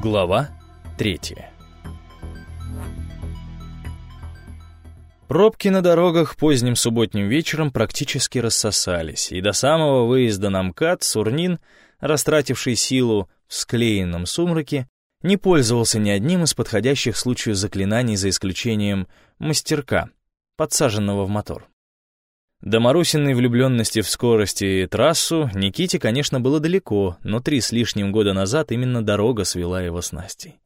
Глава третья Пробки на дорогах поздним субботним вечером практически рассосались, и до самого выезда на МКАД Сурнин, растративший силу в склеенном сумраке, не пользовался ни одним из подходящих случаю заклинаний за исключением мастерка, подсаженного в мотор. До Марусиной влюбленности в скорости и трассу Никите, конечно, было далеко, но три с лишним года назад именно дорога свела его с Настей.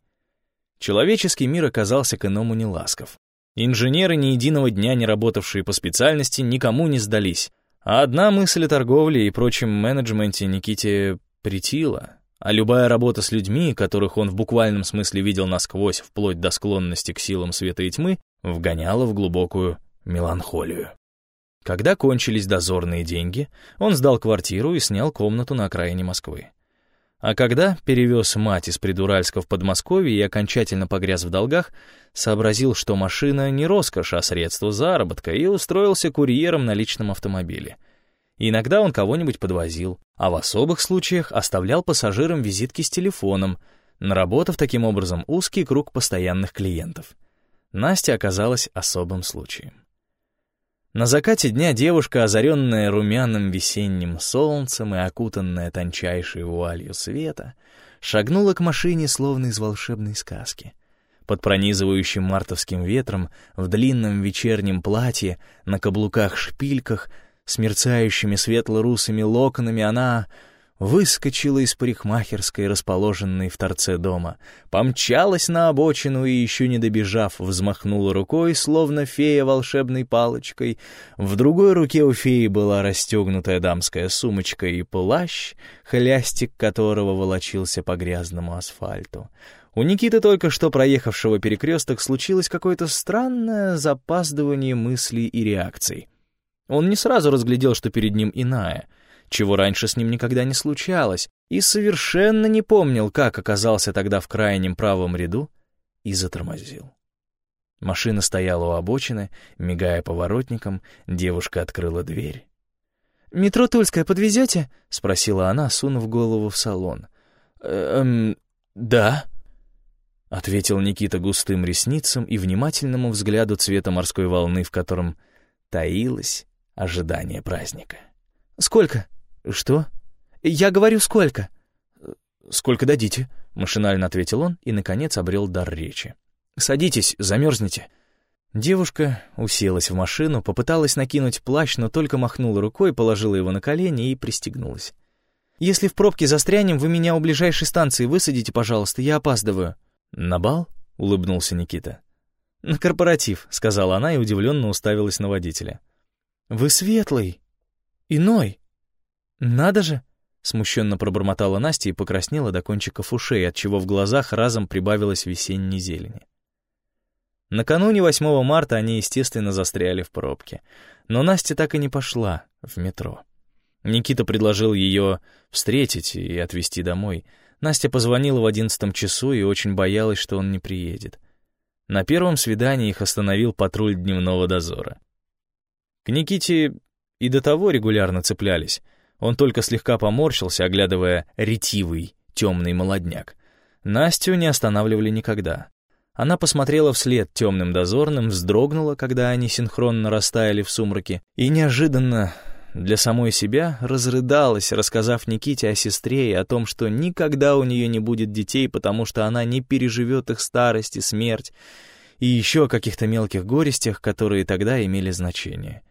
Человеческий мир оказался к иному неласков. Инженеры, ни единого дня не работавшие по специальности, никому не сдались. А одна мысль о торговле и прочем менеджменте Никите притила, а любая работа с людьми, которых он в буквальном смысле видел насквозь, вплоть до склонности к силам света и тьмы, вгоняла в глубокую меланхолию. Когда кончились дозорные деньги, он сдал квартиру и снял комнату на окраине Москвы. А когда перевез мать из Придуральска в Подмосковье и окончательно погряз в долгах, сообразил, что машина не роскошь, а средство заработка, и устроился курьером на личном автомобиле. Иногда он кого-нибудь подвозил, а в особых случаях оставлял пассажирам визитки с телефоном, наработав таким образом узкий круг постоянных клиентов. Настя оказалась особым случаем. На закате дня девушка, озаренная румяным весенним солнцем и окутанная тончайшей вуалью света, шагнула к машине, словно из волшебной сказки. Под пронизывающим мартовским ветром, в длинном вечернем платье, на каблуках-шпильках, с мерцающими светло-русыми локонами она выскочила из парикмахерской, расположенной в торце дома, помчалась на обочину и, еще не добежав, взмахнула рукой, словно фея волшебной палочкой. В другой руке у феи была расстегнутая дамская сумочка и плащ, хлястик которого волочился по грязному асфальту. У Никиты, только что проехавшего перекресток, случилось какое-то странное запаздывание мыслей и реакций. Он не сразу разглядел, что перед ним иная — чего раньше с ним никогда не случалось, и совершенно не помнил, как оказался тогда в крайнем правом ряду, и затормозил. Машина стояла у обочины, мигая поворотником, девушка открыла дверь. «Метро Тульская подвезете?» — спросила она, сунув голову в салон. «Эм, да», — ответил Никита густым ресницам и внимательному взгляду цвета морской волны, в котором таилось ожидание праздника. «Сколько?» «Что?» «Я говорю, сколько?» «Сколько дадите?» — машинально ответил он и, наконец, обрел дар речи. «Садитесь, замерзнете». Девушка уселась в машину, попыталась накинуть плащ, но только махнула рукой, положила его на колени и пристегнулась. «Если в пробке застрянем, вы меня у ближайшей станции высадите, пожалуйста, я опаздываю». «На бал?» — улыбнулся Никита. «На корпоратив», — сказала она и удивленно уставилась на водителя. «Вы светлый, иной». «Надо же!» — смущенно пробормотала Настя и покраснела до кончиков ушей, отчего в глазах разом прибавилось весенней зелени. Накануне 8 марта они, естественно, застряли в пробке. Но Настя так и не пошла в метро. Никита предложил ее встретить и отвезти домой. Настя позвонила в одиннадцатом часу и очень боялась, что он не приедет. На первом свидании их остановил патруль дневного дозора. К Никите и до того регулярно цеплялись, он только слегка поморщился, оглядывая ретивый, темный молодняк. Настю не останавливали никогда. Она посмотрела вслед темным дозорным, вздрогнула, когда они синхронно растаяли в сумраке, и неожиданно для самой себя разрыдалась, рассказав Никите о сестре и о том, что никогда у нее не будет детей, потому что она не переживет их старость и смерть, и еще о каких-то мелких горестях, которые тогда имели значение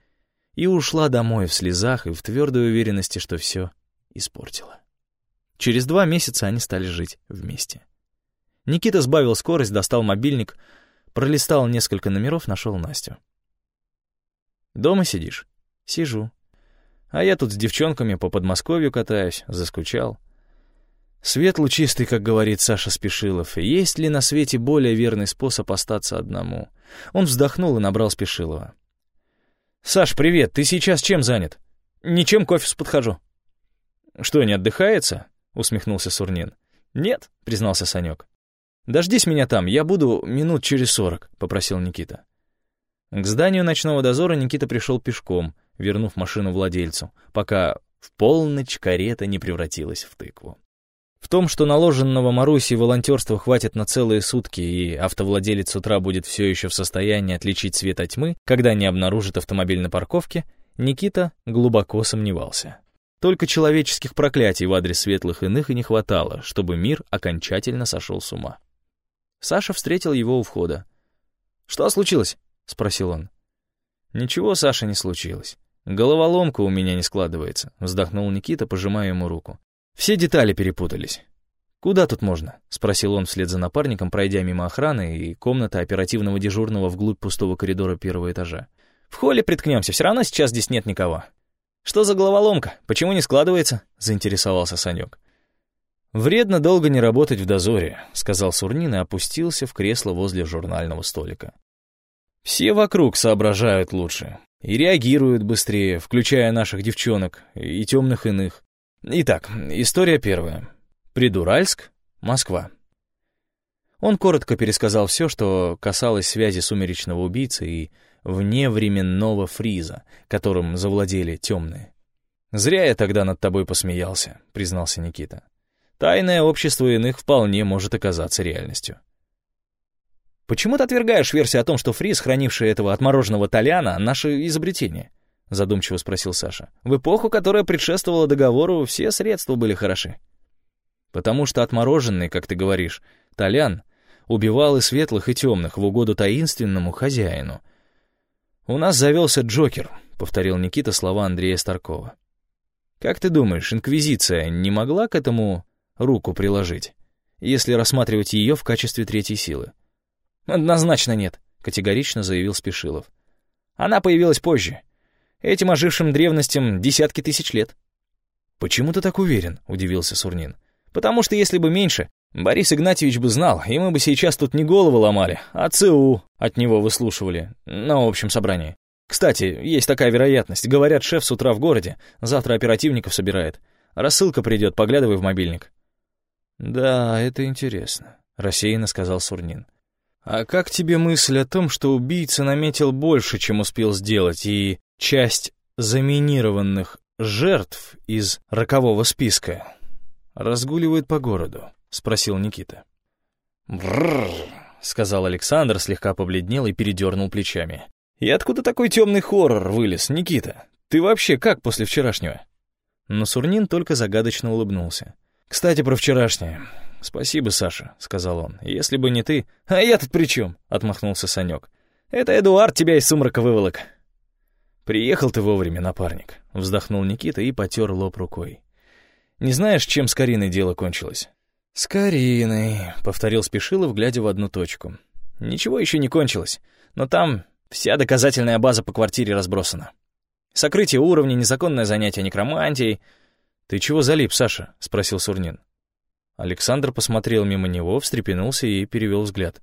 и ушла домой в слезах и в твердой уверенности, что все испортила. Через два месяца они стали жить вместе. Никита сбавил скорость, достал мобильник, пролистал несколько номеров, нашел Настю. «Дома сидишь?» «Сижу. А я тут с девчонками по Подмосковью катаюсь, заскучал». Свет лучистый, как говорит Саша Спешилов. Есть ли на свете более верный способ остаться одному? Он вздохнул и набрал Спешилова. «Саш, привет, ты сейчас чем занят?» «Ничем к офису подхожу». «Что, не отдыхается?» — усмехнулся Сурнин. «Нет», — признался Санек. «Дождись меня там, я буду минут через сорок», — попросил Никита. К зданию ночного дозора Никита пришел пешком, вернув машину владельцу, пока в полночь карета не превратилась в тыкву. В том, что наложенного Марусей волонтерства хватит на целые сутки, и автовладелец с утра будет все еще в состоянии отличить свет от тьмы, когда не обнаружит автомобиль на парковке, Никита глубоко сомневался. Только человеческих проклятий в адрес светлых иных и не хватало, чтобы мир окончательно сошел с ума. Саша встретил его у входа. «Что случилось?» — спросил он. «Ничего, Саша, не случилось. Головоломка у меня не складывается», — вздохнул Никита, пожимая ему руку. «Все детали перепутались». «Куда тут можно?» — спросил он вслед за напарником, пройдя мимо охраны и комнаты оперативного дежурного вглубь пустого коридора первого этажа. «В холле приткнемся, все равно сейчас здесь нет никого». «Что за головоломка? Почему не складывается?» — заинтересовался Санек. «Вредно долго не работать в дозоре», — сказал Сурнин и опустился в кресло возле журнального столика. «Все вокруг соображают лучше и реагируют быстрее, включая наших девчонок и темных иных. Итак, история первая. Придуральск, Москва». Он коротко пересказал все, что касалось связи сумеречного убийцы и вневременного фриза, которым завладели темные. «Зря я тогда над тобой посмеялся», — признался Никита. Тайное общество иных вполне может оказаться реальностью. «Почему ты отвергаешь версию о том, что Фриз, хранивший этого отмороженного Толяна, наше изобретение?» — задумчиво спросил Саша. «В эпоху, которая предшествовала договору, все средства были хороши». «Потому что отмороженный, как ты говоришь, Толян убивал и светлых, и темных в угоду таинственному хозяину. «У нас завелся Джокер», — повторил Никита слова Андрея Старкова. «Как ты думаешь, Инквизиция не могла к этому руку приложить, если рассматривать ее в качестве третьей силы. «Однозначно нет», — категорично заявил Спешилов. «Она появилась позже. Этим ожившим древностям десятки тысяч лет». «Почему ты так уверен?» — удивился Сурнин. «Потому что если бы меньше, Борис Игнатьевич бы знал, и мы бы сейчас тут не головы ломали, а ЦУ от него выслушивали на общем собрании. Кстати, есть такая вероятность. Говорят, шеф с утра в городе, завтра оперативников собирает. Рассылка придет, поглядывай в мобильник. «Да, это интересно», — рассеянно сказал Сурнин. «А как тебе мысль о том, что убийца наметил больше, чем успел сделать, и часть заминированных жертв из рокового списка разгуливает по городу?» — спросил Никита. «Брррр», — сказал Александр, слегка побледнел и передернул плечами. «И откуда такой темный хоррор вылез, Никита? Ты вообще как после вчерашнего?» Но Сурнин только загадочно улыбнулся. «Кстати, про вчерашнее. Спасибо, Саша», — сказал он. «Если бы не ты...» «А я тут при чем?» — отмахнулся Санек. «Это Эдуард тебя из сумрака выволок». «Приехал ты вовремя, напарник», — вздохнул Никита и потер лоб рукой. «Не знаешь, чем с Кариной дело кончилось?» «С Кариной», — повторил Спешилов, глядя в одну точку. «Ничего еще не кончилось, но там вся доказательная база по квартире разбросана. Сокрытие уровня, незаконное занятие некромантией, «Ты чего залип, Саша?» — спросил Сурнин. Александр посмотрел мимо него, встрепенулся и перевел взгляд.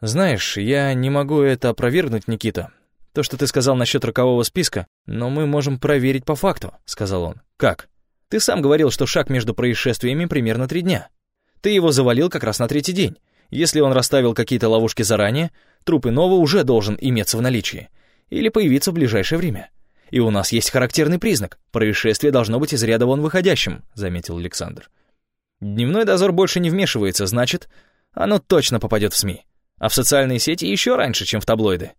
«Знаешь, я не могу это опровергнуть, Никита. То, что ты сказал насчет рокового списка, но мы можем проверить по факту», — сказал он. «Как? Ты сам говорил, что шаг между происшествиями примерно три дня. Ты его завалил как раз на третий день. Если он расставил какие-то ловушки заранее, труп иного уже должен иметься в наличии. Или появиться в ближайшее время. И у нас есть характерный признак. Происшествие должно быть из ряда вон выходящим», — заметил Александр. «Дневной дозор больше не вмешивается, значит, оно точно попадет в СМИ. А в социальные сети еще раньше, чем в таблоиды».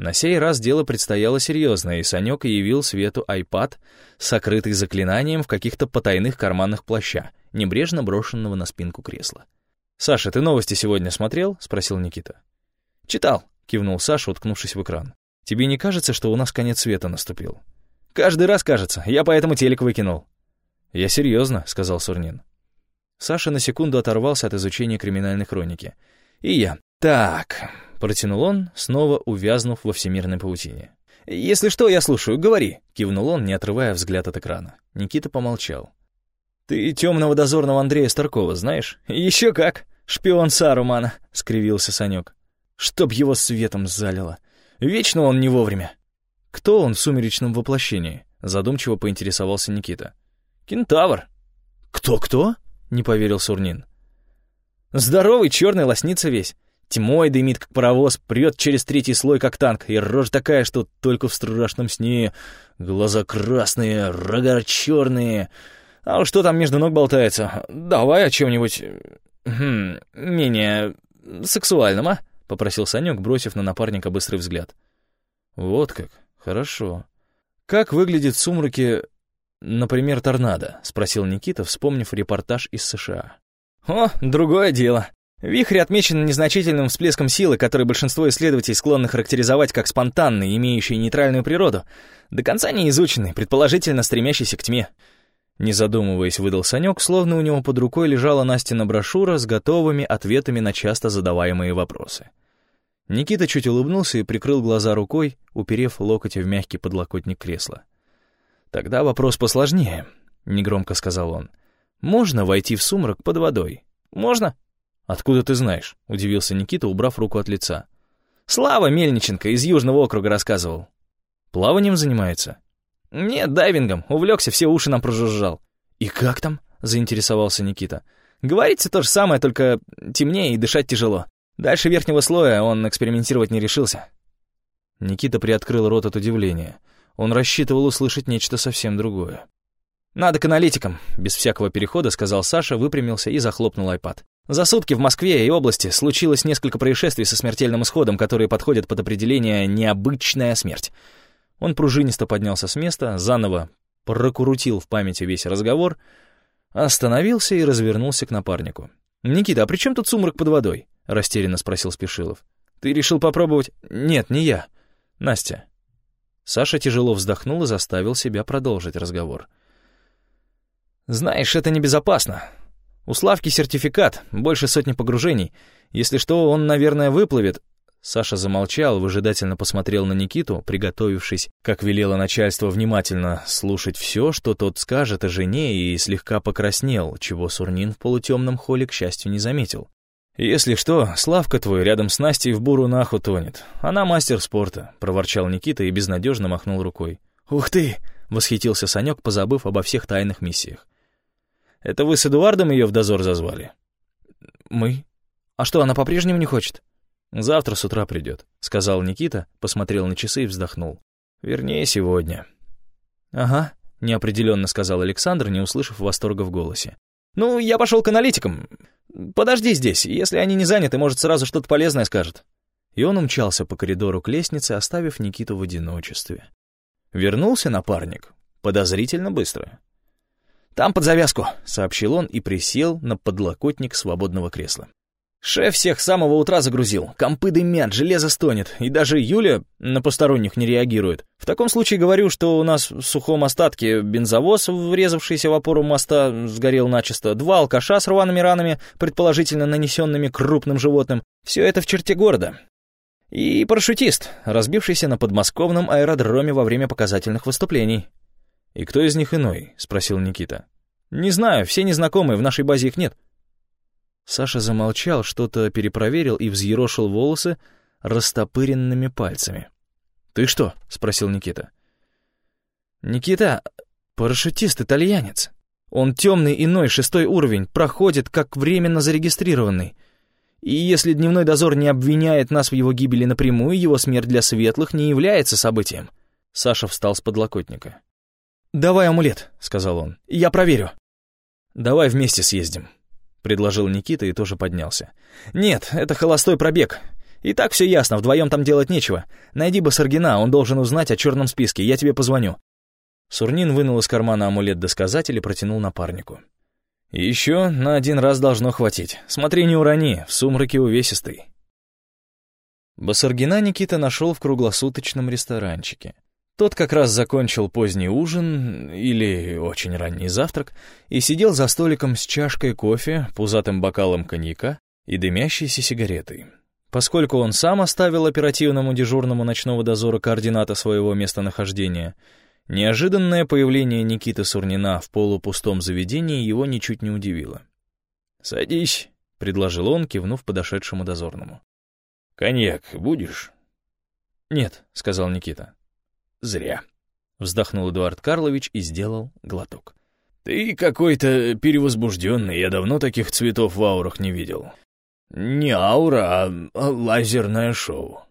На сей раз дело предстояло серьезное, и Санек явил Свету айпад, сокрытый заклинанием в каких-то потайных карманах плаща, небрежно брошенного на спинку кресла. «Саша, ты новости сегодня смотрел?» — спросил Никита. «Читал», — кивнул Саша, уткнувшись в экран. Тебе не кажется, что у нас конец света наступил? Каждый раз кажется, я поэтому телек выкинул. Я серьезно, сказал Сурнин. Саша на секунду оторвался от изучения криминальной хроники. И я. Так, протянул он, снова увязнув во всемирной паутине. «Если что, я слушаю, говори», — кивнул он, не отрывая взгляд от экрана. Никита помолчал. «Ты темного дозорного Андрея Старкова знаешь?» «Еще как! Шпион Сарумана!» — скривился Санек. «Чтоб его светом залило!» Вечно он не вовремя. Кто он в сумеречном воплощении? Задумчиво поинтересовался Никита. Кентавр. Кто-кто? Не поверил Сурнин. Здоровый, черный, лоснится весь. Тьмой дымит, как паровоз, прет через третий слой, как танк, и рожь такая, что только в страшном сне. Глаза красные, рога черные, А что там между ног болтается? Давай о чем-нибудь... Хм, менее сексуальном, а?» — попросил Санек, бросив на напарника быстрый взгляд. «Вот как. Хорошо. Как выглядит в сумраке, например, торнадо?» — спросил Никита, вспомнив репортаж из США. «О, другое дело. Вихрь отмечен незначительным всплеском силы, который большинство исследователей склонны характеризовать как спонтанный, имеющий нейтральную природу, до конца не изученный, предположительно стремящийся к тьме. Не задумываясь, выдал Санек, словно у него под рукой лежала Настина брошюра с готовыми ответами на часто задаваемые вопросы. Никита чуть улыбнулся и прикрыл глаза рукой, уперев локоть в мягкий подлокотник кресла. «Тогда вопрос посложнее», — негромко сказал он. «Можно войти в сумрак под водой?» «Можно?» «Откуда ты знаешь?» — удивился Никита, убрав руку от лица. «Слава Мельниченко из Южного округа рассказывал». «Плаванием занимается?» «Нет, дайвингом. Увлекся, все уши нам прожужжал». «И как там?» — заинтересовался Никита. «Говорится то же самое, только темнее и дышать тяжело. Дальше верхнего слоя он экспериментировать не решился». Никита приоткрыл рот от удивления. Он рассчитывал услышать нечто совсем другое. «Надо к аналитикам», — без всякого перехода сказал Саша, выпрямился и захлопнул айпад. За сутки в Москве и области случилось несколько происшествий со смертельным исходом, которые подходят под определение «необычная смерть». Он пружинисто поднялся с места, заново прокрутил в памяти весь разговор, остановился и развернулся к напарнику. «Никита, а при чем тут сумрак под водой?» — растерянно спросил Спешилов. «Ты решил попробовать?» «Нет, не я. Настя». Саша тяжело вздохнул и заставил себя продолжить разговор. «Знаешь, это небезопасно. У Славки сертификат, больше сотни погружений. Если что, он, наверное, выплывет. Саша замолчал, выжидательно посмотрел на Никиту, приготовившись, как велело начальство, внимательно слушать все, что тот скажет о жене, и слегка покраснел, чего Сурнин в полутемном холле, к счастью, не заметил. «Если что, Славка твой рядом с Настей в буру наху тонет. Она мастер спорта», — проворчал Никита и безнадежно махнул рукой. «Ух ты!» — восхитился Санек, позабыв обо всех тайных миссиях. Это вы с Эдуардом ее в дозор зазвали?» «Мы? А что, она по-прежнему не хочет?» «Завтра с утра придет», — сказал Никита, посмотрел на часы и вздохнул. «Вернее, сегодня». «Ага», — неопределенно сказал Александр, не услышав восторга в голосе. «Ну, я пошел к аналитикам. Подожди здесь, если они не заняты, может, сразу что-то полезное скажет». И он умчался по коридору к лестнице, оставив Никиту в одиночестве. Вернулся напарник подозрительно быстро. «Там под завязку», — сообщил он и присел на подлокотник свободного кресла. «Шеф всех с самого утра загрузил. Компы дымят, железо стонет, и даже Юля на посторонних не реагирует. В таком случае говорю, что у нас в сухом остатке бензовоз, врезавшийся в опору моста, сгорел начисто, два алкаша с рваными ранами, предположительно нанесенными крупным животным. Все это в черте города. И парашютист, разбившийся на подмосковном аэродроме во время показательных выступлений. «И кто из них иной?» — спросил Никита. «Не знаю, все незнакомые, в нашей базе их нет». Саша замолчал, что-то перепроверил и взъерошил волосы растопыренными пальцами. «Ты что?» — спросил Никита. «Никита — парашютист-итальянец. Он темный иной, шестой уровень, проходит как временно зарегистрированный. И если дневной дозор не обвиняет нас в его гибели напрямую, его смерть для светлых не является событием». Саша встал с подлокотника. «Давай амулет», — сказал он. «Я проверю». «Давай вместе съездим», — предложил Никита и тоже поднялся. «Нет, это холостой пробег. И так все ясно, вдвоем там делать нечего. Найди Басаргина, он должен узнать о черном списке, я тебе позвоню». Сурнин вынул из кармана амулет-досказатель и протянул напарнику. «Еще на один раз должно хватить. Смотри, не урони, в сумраке увесистый». Басаргина Никита нашел в круглосуточном ресторанчике. Тот как раз закончил поздний ужин или очень ранний завтрак и сидел за столиком с чашкой кофе, пузатым бокалом коньяка и дымящейся сигаретой. Поскольку он сам оставил оперативному дежурному ночного дозора координаты своего местонахождения, неожиданное появление Никиты Сурнина в полупустом заведении его ничуть не удивило. «Садись», — предложил он, кивнув подошедшему дозорному. «Коньяк будешь?» «Нет», — сказал Никита. Зря. Вздохнул Эдуард Карлович и сделал глоток. «Ты какой-то перевозбужденный, я давно таких цветов в аурах не видел. Не аура, а, а лазерное шоу».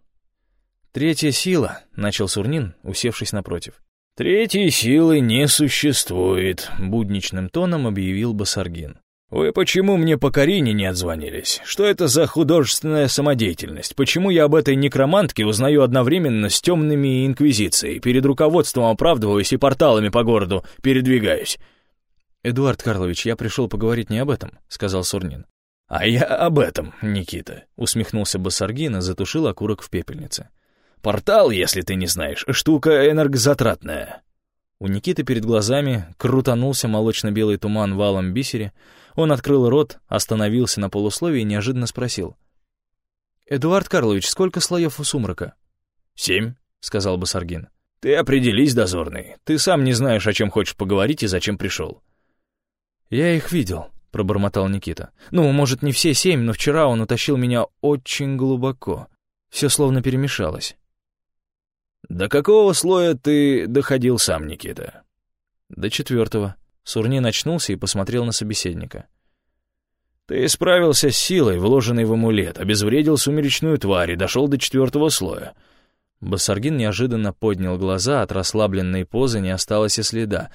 «Третья сила», — начал Сурнин, усевшись напротив. «Третьей силы не существует», — будничным тоном объявил Басаргин. «Вы почему мне по Карине не отзвонились? Что это за художественная самодеятельность? Почему я об этой некромантке узнаю одновременно с темными инквизицией, перед руководством оправдываюсь и порталами по городу передвигаюсь?» «Эдуард Карлович, я пришел поговорить не об этом», — сказал Сурнин. «А я об этом, Никита», — усмехнулся Басаргин и затушил окурок в пепельнице. Портал, если ты не знаешь, штука энергозатратная». У Никиты перед глазами крутанулся молочно-белый туман валом бисере. Он открыл рот, остановился на полусловии и неожиданно спросил. «Эдуард Карлович, сколько слоев у сумрака?» «Семь», — сказал Басаргин. «Ты определись, дозорный. Ты сам не знаешь, о чем хочешь поговорить и зачем пришел». «Я их видел», — пробормотал Никита. «Ну, может, не все семь, но вчера он утащил меня очень глубоко. Все словно перемешалось. «До какого слоя ты доходил сам, Никита?» «До четвертого». Сурнин очнулся и посмотрел на собеседника. «Ты справился с силой, вложенной в амулет, обезвредил сумеречную тварь и дошел до четвертого слоя». Басаргин неожиданно поднял глаза, от расслабленной позы не осталось и следа.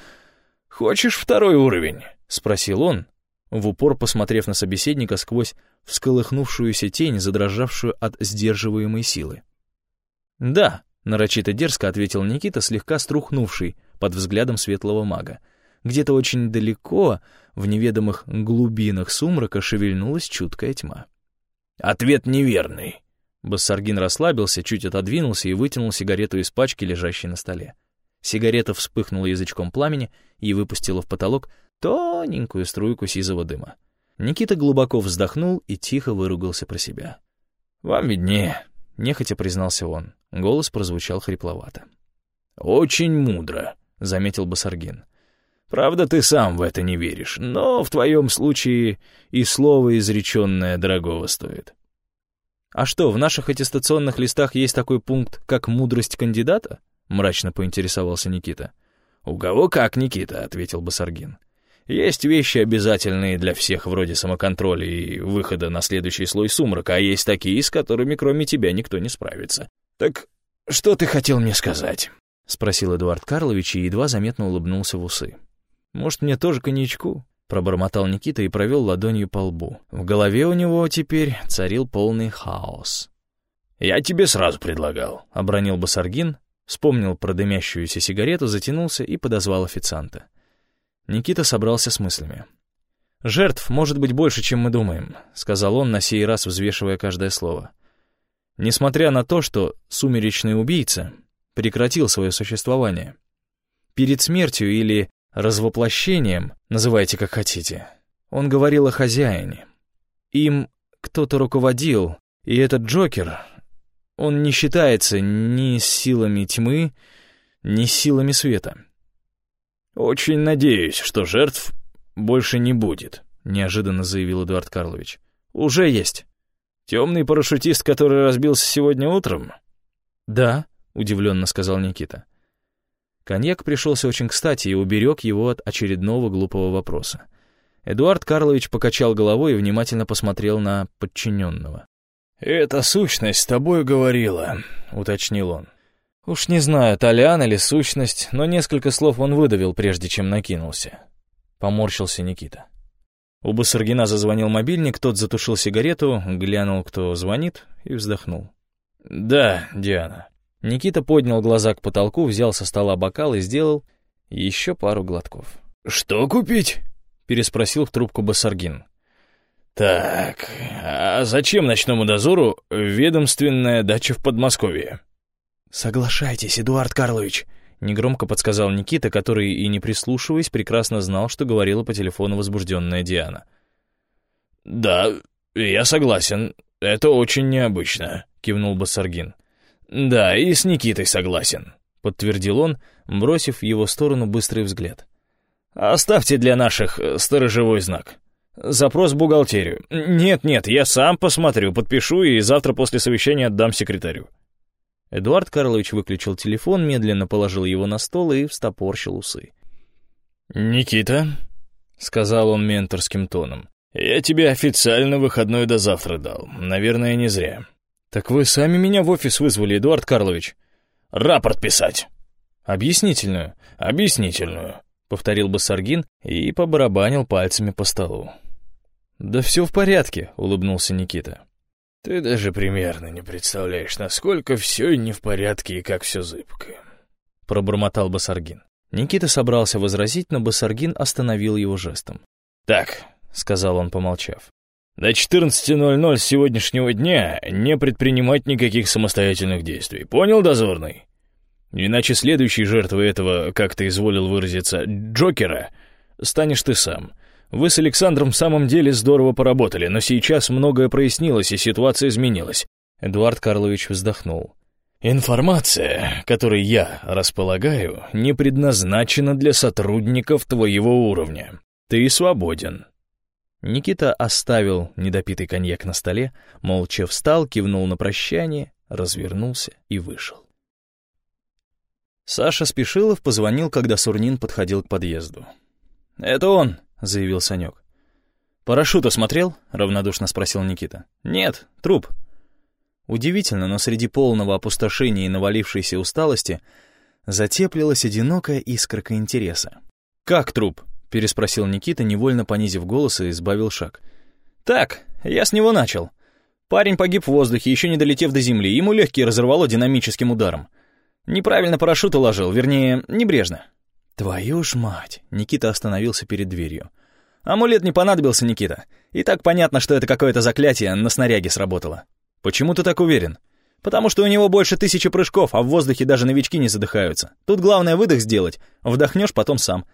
«Хочешь второй уровень?» — спросил он, в упор посмотрев на собеседника сквозь всколыхнувшуюся тень, задрожавшую от сдерживаемой силы. «Да», Нарочито дерзко ответил Никита, слегка струхнувший под взглядом светлого мага. Где-то очень далеко, в неведомых глубинах сумрака, шевельнулась чуткая тьма. «Ответ неверный!» Бассаргин расслабился, чуть отодвинулся и вытянул сигарету из пачки, лежащей на столе. Сигарета вспыхнула язычком пламени и выпустила в потолок тоненькую струйку сизого дыма. Никита глубоко вздохнул и тихо выругался про себя. «Вам виднее», — нехотя признался он. Голос прозвучал хрипловато. «Очень мудро», — заметил Басаргин. «Правда, ты сам в это не веришь, но в твоем случае и слово изреченное дорогого стоит». «А что, в наших аттестационных листах есть такой пункт, как «мудрость кандидата»?» — мрачно поинтересовался Никита. «У кого как, Никита», — ответил Басаргин. Есть вещи обязательные для всех, вроде самоконтроля и выхода на следующий слой сумрака, а есть такие, с которыми кроме тебя никто не справится. Так что ты хотел мне сказать?» — спросил Эдуард Карлович и едва заметно улыбнулся в усы. «Может, мне тоже коньячку?» — пробормотал Никита и провел ладонью по лбу. В голове у него теперь царил полный хаос. «Я тебе сразу предлагал», — обронил Басаргин, вспомнил про дымящуюся сигарету, затянулся и подозвал официанта. Никита собрался с мыслями. «Жертв может быть больше, чем мы думаем», — сказал он, на сей раз взвешивая каждое слово. Несмотря на то, что сумеречный убийца прекратил свое существование. Перед смертью или развоплощением, называйте как хотите, он говорил о хозяине. Им кто-то руководил, и этот Джокер, он не считается ни силами тьмы, ни силами света. «Очень надеюсь, что жертв больше не будет», — неожиданно заявил Эдуард Карлович. «Уже есть. Темный парашютист, который разбился сегодня утром?» «Да», — удивленно сказал Никита. Коньяк пришелся очень кстати и уберег его от очередного глупого вопроса. Эдуард Карлович покачал головой и внимательно посмотрел на подчиненного. «Эта сущность с тобой говорила», — уточнил он. Уж не знаю, Толян или сущность, но несколько слов он выдавил, прежде чем накинулся. Поморщился Никита. У Басаргина зазвонил мобильник, тот затушил сигарету, глянул, кто звонит, и вздохнул. «Да, Диана». Никита поднял глаза к потолку, взял со стола бокал и сделал еще пару глотков. «Что купить?» — переспросил в трубку Басаргин. «Так, а зачем ночному дозору ведомственная дача в Подмосковье?» «Соглашайтесь, Эдуард Карлович», — негромко подсказал Никита, который, и не прислушиваясь, прекрасно знал, что говорила по телефону возбужденная Диана. «Да, я согласен. Это очень необычно», — кивнул Басаргин. «Да, и с Никитой согласен», — подтвердил он, бросив в его сторону быстрый взгляд. «Оставьте для наших э, сторожевой знак. Запрос в бухгалтерию. Нет-нет, я сам посмотрю, подпишу и завтра после совещания отдам секретарю». Эдуард Карлович выключил телефон, медленно положил его на стол и встопорщил усы. «Никита», — сказал он менторским тоном, — «я тебе официально выходной до завтра дал. Наверное, не зря». «Так вы сами меня в офис вызвали, Эдуард Карлович». «Рапорт писать», «Объяснительную». «Объяснительную», — повторил Басаргин и побарабанил пальцами по столу. «Да все в порядке», — улыбнулся Никита. «Ты даже примерно не представляешь, насколько все не в порядке и как все зыбко», — пробормотал Басаргин. Никита собрался возразить, но Басаргин остановил его жестом. «Так», — сказал он, помолчав, — «до 14.00 сегодняшнего дня не предпринимать никаких самостоятельных действий. Понял, дозорный? Иначе следующей жертвой этого, как ты изволил выразиться, Джокера, станешь ты сам. Вы с Александром в самом деле здорово поработали, но сейчас многое прояснилось и ситуация изменилась». Эдуард Карлович вздохнул. «Информация, которой я располагаю, не предназначена для сотрудников твоего уровня. Ты свободен». Никита оставил недопитый коньяк на столе, молча встал, кивнул на прощание, развернулся и вышел. Саша Спешилов позвонил, когда Сурнин подходил к подъезду. «Это он», — заявил Санек. «Парашют осмотрел?» — равнодушно спросил Никита. «Нет, труп». Удивительно, но среди полного опустошения и навалившейся усталости затеплилась одинокая искорка интереса. «Как труп?» — переспросил Никита, невольно понизив голос и избавил шаг. «Так, я с него начал. Парень погиб в воздухе, еще не долетев до земли, ему легкие разорвало динамическим ударом. Неправильно парашют уложил, вернее, небрежно. Твою ж мать! Никита остановился перед дверью. Амулет не понадобился, Никита. И так понятно, что это какое-то заклятие на снаряге сработало. Почему ты так уверен? Потому что у него больше тысячи прыжков, а в воздухе даже новички не задыхаются. Тут главное выдох сделать. Вдохнешь потом сам.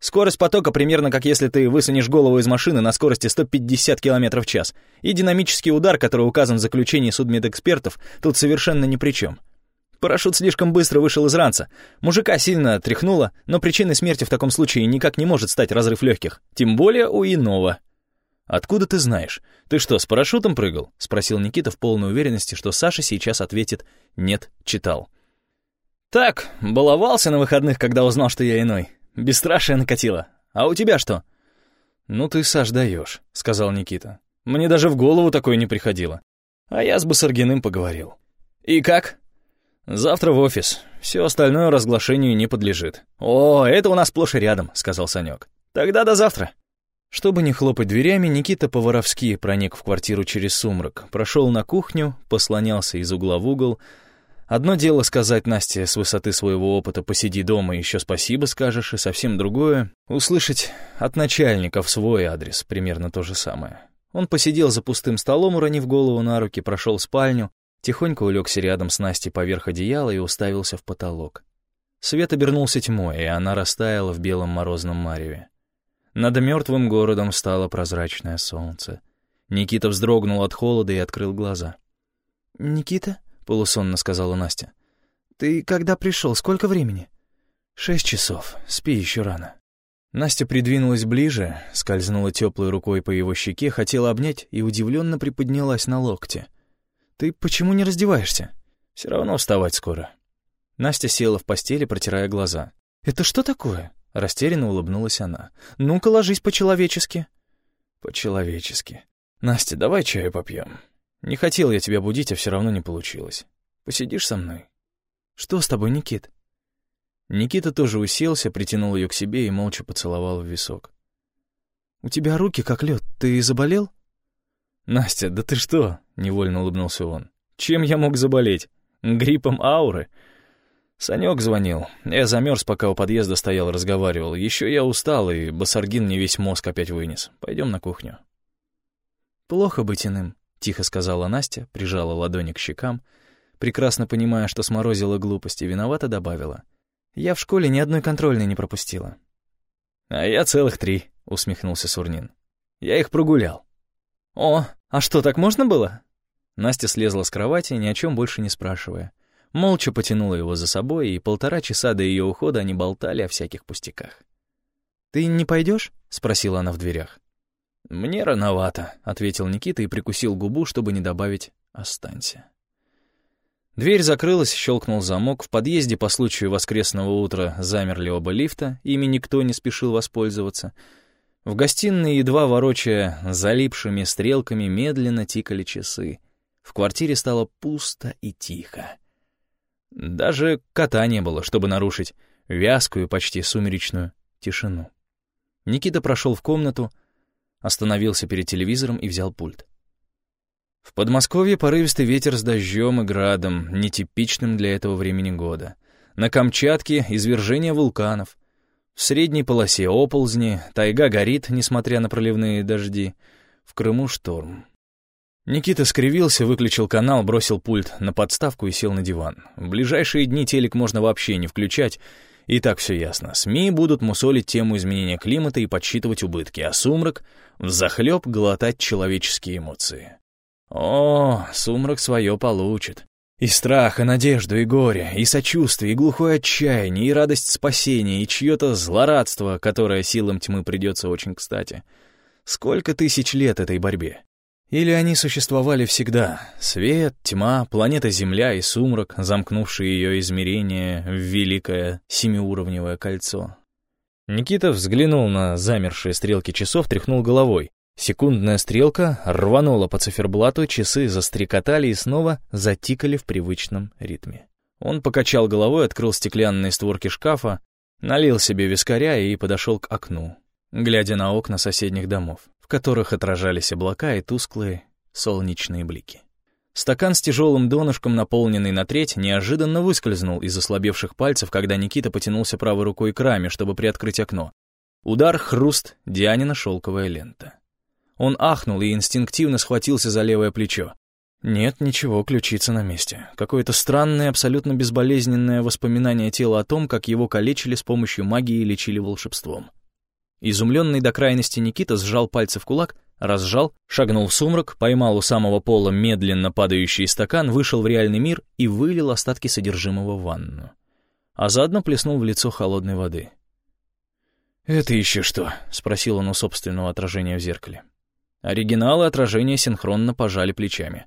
Скорость потока примерно как если ты высунешь голову из машины на скорости 150 км в час. И динамический удар, который указан в заключении судмедэкспертов, тут совершенно ни при чем. Парашют слишком быстро вышел из ранца. Мужика сильно тряхнуло, но причиной смерти в таком случае никак не может стать разрыв легких. Тем более у иного. «Откуда ты знаешь? Ты что, с парашютом прыгал?» — спросил Никита в полной уверенности, что Саша сейчас ответит «нет, читал». «Так, баловался на выходных, когда узнал, что я иной. Бесстрашие накатило. А у тебя что?» «Ну ты, Саш, даешь», — сказал Никита. «Мне даже в голову такое не приходило. А я с Басаргиным поговорил». «И как?» «Завтра в офис. Все остальное разглашению не подлежит». «О, это у нас сплошь и рядом», — сказал Санек. «Тогда до завтра». Чтобы не хлопать дверями, Никита по-воровски проник в квартиру через сумрак, прошел на кухню, послонялся из угла в угол. Одно дело сказать Насте с высоты своего опыта «посиди дома, еще спасибо скажешь», и совсем другое — услышать от начальника в свой адрес примерно то же самое. Он посидел за пустым столом, уронив голову на руки, прошел спальню, Тихонько улегся рядом с Настей поверх одеяла и уставился в потолок. Свет обернулся тьмой, и она растаяла в белом морозном мареве. Над мертвым городом стало прозрачное солнце. Никита вздрогнул от холода и открыл глаза. «Никита?» — полусонно сказала Настя. «Ты когда пришел? Сколько времени?» «Шесть часов. Спи еще рано». Настя придвинулась ближе, скользнула теплой рукой по его щеке, хотела обнять и удивленно приподнялась на локте. Ты почему не раздеваешься? Все равно вставать скоро. Настя села в постели, протирая глаза. «Это что такое?» — растерянно улыбнулась она. «Ну-ка, ложись по-человечески». «По-человечески. Настя, давай чаю попьем. Не хотел я тебя будить, а все равно не получилось. Посидишь со мной?» «Что с тобой, Никит?» Никита тоже уселся, притянул ее к себе и молча поцеловал в висок. «У тебя руки как лед. Ты заболел?» «Настя, да ты что?» — невольно улыбнулся он. «Чем я мог заболеть? Гриппом ауры?» Санек звонил. Я замерз, пока у подъезда стоял, разговаривал. Еще я устал, и Басаргин мне весь мозг опять вынес. Пойдем на кухню. «Плохо быть иным», — тихо сказала Настя, прижала ладони к щекам, прекрасно понимая, что сморозила глупость, и виновато добавила. «Я в школе ни одной контрольной не пропустила». «А я целых три», — усмехнулся Сурнин. «Я их прогулял». «О, а что, так можно было?» Настя слезла с кровати, ни о чем больше не спрашивая. Молча потянула его за собой, и полтора часа до ее ухода они болтали о всяких пустяках. «Ты не пойдешь? спросила она в дверях. «Мне рановато», — ответил Никита и прикусил губу, чтобы не добавить «останься». Дверь закрылась, щелкнул замок. В подъезде по случаю воскресного утра замерли оба лифта, ими никто не спешил воспользоваться — в гостиной, едва ворочая залипшими стрелками, медленно тикали часы. В квартире стало пусто и тихо. Даже кота не было, чтобы нарушить вязкую, почти сумеречную тишину. Никита прошел в комнату, остановился перед телевизором и взял пульт. В Подмосковье порывистый ветер с дождем и градом, нетипичным для этого времени года. На Камчатке извержение вулканов. В средней полосе оползни, тайга горит, несмотря на проливные дожди. В Крыму шторм. Никита скривился, выключил канал, бросил пульт на подставку и сел на диван. В ближайшие дни телек можно вообще не включать, и так все ясно. СМИ будут мусолить тему изменения климата и подсчитывать убытки, а сумрак — взахлеб глотать человеческие эмоции. О, сумрак свое получит. И страх, и надежду, и горе, и сочувствие, и глухое отчаяние, и радость спасения, и чье-то злорадство, которое силам тьмы придется очень кстати. Сколько тысяч лет этой борьбе? Или они существовали всегда? Свет, тьма, планета Земля и сумрак, замкнувшие ее измерение в великое семиуровневое кольцо. Никита взглянул на замершие стрелки часов, тряхнул головой. Секундная стрелка рванула по циферблату, часы застрекотали и снова затикали в привычном ритме. Он покачал головой, открыл стеклянные створки шкафа, налил себе вискаря и подошел к окну, глядя на окна соседних домов, в которых отражались облака и тусклые солнечные блики. Стакан с тяжелым донышком, наполненный на треть, неожиданно выскользнул из ослабевших пальцев, когда Никита потянулся правой рукой к раме, чтобы приоткрыть окно. Удар, хруст, Дианина шелковая лента. Он ахнул и инстинктивно схватился за левое плечо. Нет, ничего, ключица на месте. Какое-то странное, абсолютно безболезненное воспоминание тела о том, как его калечили с помощью магии и лечили волшебством. Изумленный до крайности Никита сжал пальцы в кулак, разжал, шагнул в сумрак, поймал у самого пола медленно падающий стакан, вышел в реальный мир и вылил остатки содержимого в ванну. А заодно плеснул в лицо холодной воды. «Это еще что?» — спросил он у собственного отражения в зеркале. Оригиналы отражения синхронно пожали плечами.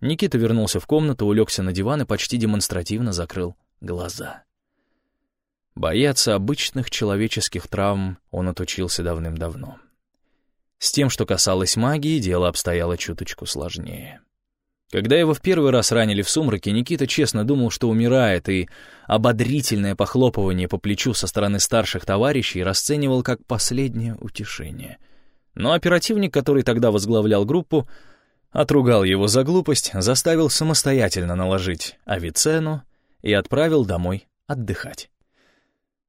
Никита вернулся в комнату, улегся на диван и почти демонстративно закрыл глаза. Бояться обычных человеческих травм он отучился давным-давно. С тем, что касалось магии, дело обстояло чуточку сложнее. Когда его в первый раз ранили в сумраке, Никита честно думал, что умирает, и ободрительное похлопывание по плечу со стороны старших товарищей расценивал как последнее утешение — но оперативник, который тогда возглавлял группу, отругал его за глупость, заставил самостоятельно наложить авицену и отправил домой отдыхать.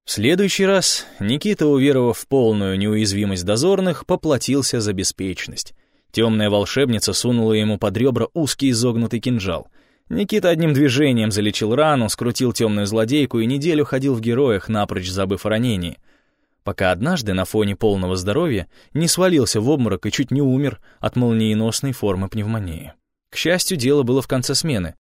В следующий раз Никита, уверовав в полную неуязвимость дозорных, поплатился за беспечность. Темная волшебница сунула ему под ребра узкий изогнутый кинжал. Никита одним движением залечил рану, скрутил темную злодейку и неделю ходил в героях, напрочь забыв о ранении — пока однажды на фоне полного здоровья не свалился в обморок и чуть не умер от молниеносной формы пневмонии. К счастью, дело было в конце смены.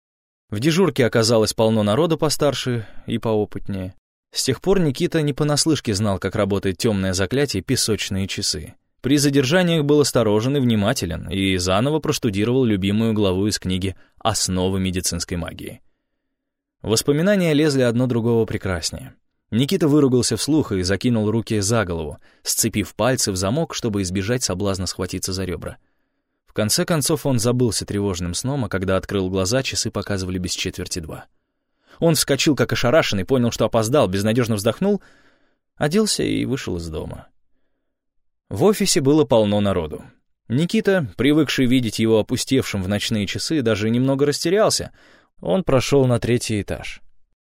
В дежурке оказалось полно народу постарше и поопытнее. С тех пор Никита не понаслышке знал, как работает темное заклятие «песочные часы». При задержаниях был осторожен и внимателен, и заново проштудировал любимую главу из книги «Основы медицинской магии». Воспоминания лезли одно другого прекраснее. Никита выругался вслух и закинул руки за голову, сцепив пальцы в замок, чтобы избежать соблазна схватиться за ребра. В конце концов он забылся тревожным сном, а когда открыл глаза, часы показывали без четверти два. Он вскочил как ошарашенный, понял, что опоздал, безнадежно вздохнул, оделся и вышел из дома. В офисе было полно народу. Никита, привыкший видеть его опустевшим в ночные часы, даже немного растерялся. Он прошел на третий этаж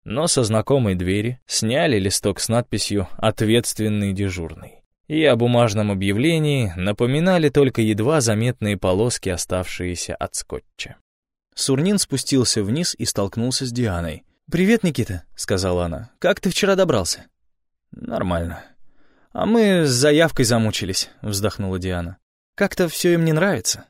но со знакомой двери сняли листок с надписью «Ответственный дежурный». И о бумажном объявлении напоминали только едва заметные полоски, оставшиеся от скотча. Сурнин спустился вниз и столкнулся с Дианой. «Привет, Никита», — сказала она. «Как ты вчера добрался?» «Нормально». «А мы с заявкой замучились», — вздохнула Диана. «Как-то все им не нравится».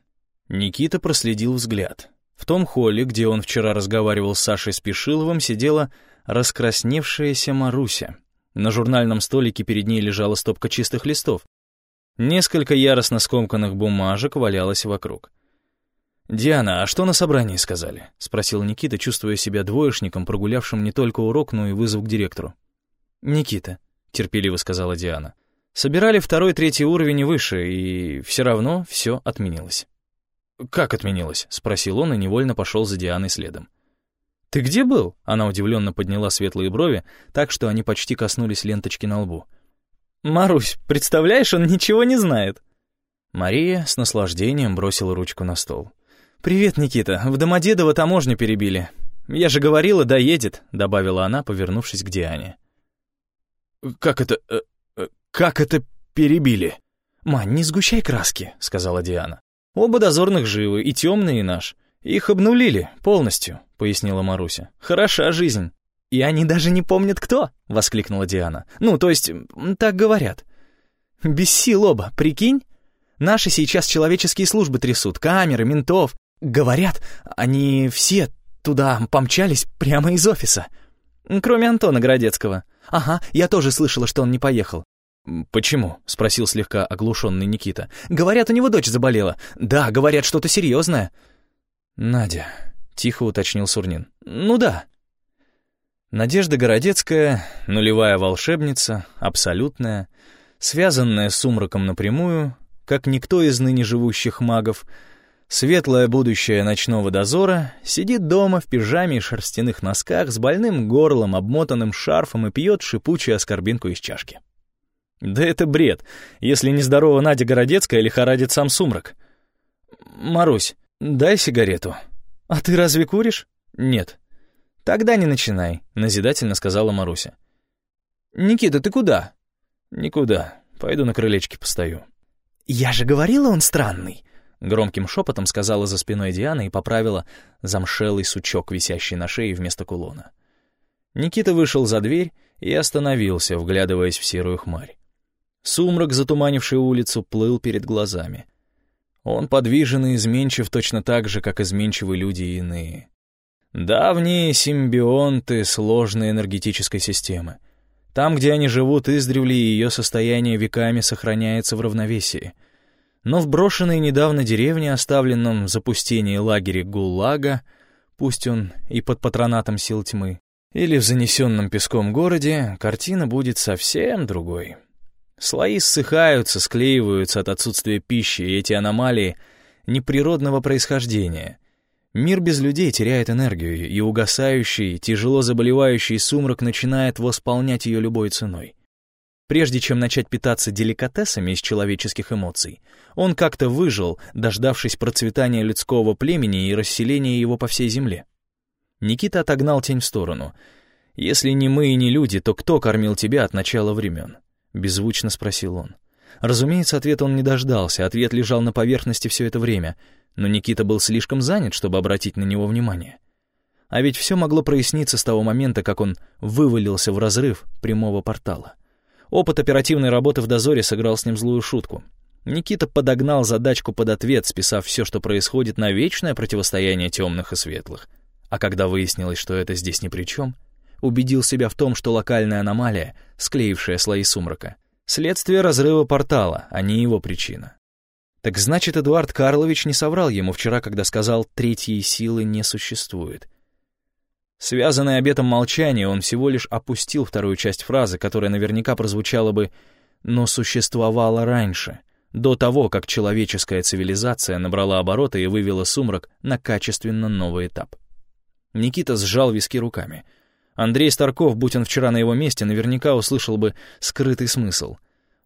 Никита проследил взгляд. В том холле, где он вчера разговаривал с Сашей Спешиловым, сидела раскрасневшаяся Маруся. На журнальном столике перед ней лежала стопка чистых листов. Несколько яростно скомканных бумажек валялось вокруг. «Диана, а что на собрании сказали?» — спросил Никита, чувствуя себя двоечником, прогулявшим не только урок, но и вызов к директору. «Никита», — терпеливо сказала Диана, — «собирали второй, третий уровень и выше, и все равно все отменилось». «Как отменилось?» — спросил он и невольно пошел за Дианой следом. «Ты где был?» Она удивленно подняла светлые брови, так что они почти коснулись ленточки на лбу. «Марусь, представляешь, он ничего не знает!» Мария с наслаждением бросила ручку на стол. «Привет, Никита. В Домодедово таможню перебили. Я же говорила, доедет», — добавила она, повернувшись к Диане. «Как это... Э, э, как это перебили?» «Мань, не сгущай краски», — сказала Диана. «Оба дозорных живы, и темный, и наш. Их обнулили полностью», — пояснила Маруся. «Хороша жизнь». «И они даже не помнят, кто!» — воскликнула Диана. «Ну, то есть, так говорят». «Без сил оба, прикинь? Наши сейчас человеческие службы трясут, камеры, ментов. Говорят, они все туда помчались прямо из офиса. Кроме Антона Городецкого. Ага, я тоже слышала, что он не поехал. «Почему?» — спросил слегка оглушенный Никита. «Говорят, у него дочь заболела. Да, говорят, что-то серьезное». «Надя», — тихо уточнил Сурнин. «Ну да». Надежда Городецкая, нулевая волшебница, абсолютная, связанная с сумраком напрямую, как никто из ныне живущих магов, светлое будущее ночного дозора, сидит дома в пижаме и шерстяных носках с больным горлом, обмотанным шарфом и пьет шипучую оскорбинку из чашки. Да это бред, если нездорова Надя Городецкая лихорадит сам сумрак. Марусь, дай сигарету. А ты разве куришь? Нет. Тогда не начинай, назидательно сказала Маруся. Никита, ты куда? Никуда. Пойду на крылечке постою. Я же говорила, он странный. Громким шепотом сказала за спиной Диана и поправила замшелый сучок, висящий на шее вместо кулона. Никита вышел за дверь и остановился, вглядываясь в серую хмарь. Сумрак, затуманивший улицу, плыл перед глазами. Он подвижен и изменчив точно так же, как изменчивы люди иные. Давние симбионты сложной энергетической системы. Там, где они живут издревле, ее состояние веками сохраняется в равновесии. Но в брошенной недавно деревне, оставленном в запустении лагере ГУЛАГа, пусть он и под патронатом сил тьмы, или в занесенном песком городе, картина будет совсем другой. Слои ссыхаются, склеиваются от отсутствия пищи, и эти аномалии неприродного происхождения. Мир без людей теряет энергию, и угасающий, тяжело заболевающий сумрак начинает восполнять ее любой ценой. Прежде чем начать питаться деликатесами из человеческих эмоций, он как-то выжил, дождавшись процветания людского племени и расселения его по всей земле. Никита отогнал тень в сторону. «Если не мы и не люди, то кто кормил тебя от начала времен?» — беззвучно спросил он. Разумеется, ответ он не дождался, ответ лежал на поверхности все это время, но Никита был слишком занят, чтобы обратить на него внимание. А ведь все могло проясниться с того момента, как он вывалился в разрыв прямого портала. Опыт оперативной работы в дозоре сыграл с ним злую шутку. Никита подогнал задачку под ответ, списав все, что происходит, на вечное противостояние темных и светлых. А когда выяснилось, что это здесь ни при чем — убедил себя в том, что локальная аномалия, склеившая слои сумрака, следствие разрыва портала, а не его причина. Так значит, Эдуард Карлович не соврал ему вчера, когда сказал «третьей силы не существует». Связанный обетом молчания, он всего лишь опустил вторую часть фразы, которая наверняка прозвучала бы «но существовала раньше», до того, как человеческая цивилизация набрала обороты и вывела сумрак на качественно новый этап. Никита сжал виски руками — Андрей Старков, будь он вчера на его месте, наверняка услышал бы скрытый смысл.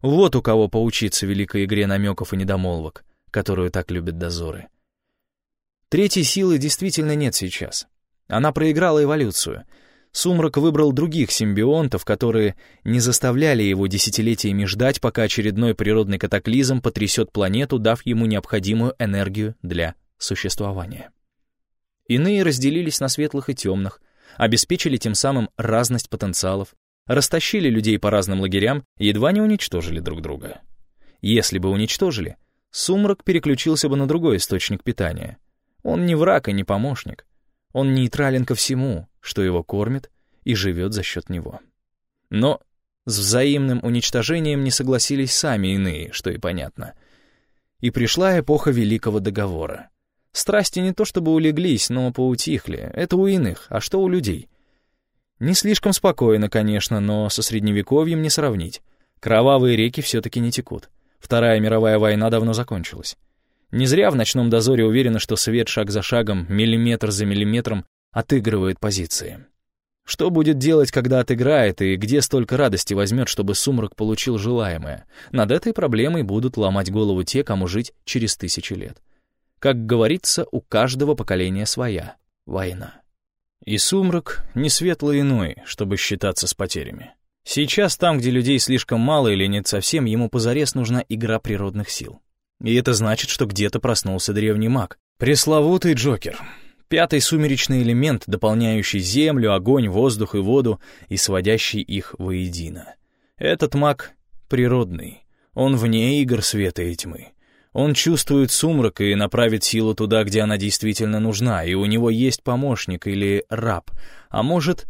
Вот у кого поучиться великой игре намеков и недомолвок, которую так любят дозоры. Третьей силы действительно нет сейчас. Она проиграла эволюцию. Сумрак выбрал других симбионтов, которые не заставляли его десятилетиями ждать, пока очередной природный катаклизм потрясет планету, дав ему необходимую энергию для существования. Иные разделились на светлых и темных, обеспечили тем самым разность потенциалов, растащили людей по разным лагерям и едва не уничтожили друг друга. Если бы уничтожили, сумрак переключился бы на другой источник питания. Он не враг и не помощник. Он нейтрален ко всему, что его кормит и живет за счет него. Но с взаимным уничтожением не согласились сами иные, что и понятно. И пришла эпоха Великого Договора — Страсти не то чтобы улеглись, но поутихли. Это у иных, а что у людей? Не слишком спокойно, конечно, но со средневековьем не сравнить. Кровавые реки все-таки не текут. Вторая мировая война давно закончилась. Не зря в ночном дозоре уверены, что свет шаг за шагом, миллиметр за миллиметром отыгрывает позиции. Что будет делать, когда отыграет, и где столько радости возьмет, чтобы сумрак получил желаемое? Над этой проблемой будут ломать голову те, кому жить через тысячи лет. Как говорится, у каждого поколения своя война. И сумрак не светлый иной, чтобы считаться с потерями. Сейчас там, где людей слишком мало или нет совсем, ему позарез нужна игра природных сил. И это значит, что где-то проснулся древний маг. Пресловутый Джокер — Пятый сумеречный элемент, дополняющий землю, огонь, воздух и воду и сводящий их воедино. Этот маг природный, он вне игр света и тьмы. Он чувствует сумрак и направит силу туда, где она действительно нужна, и у него есть помощник или раб, а может,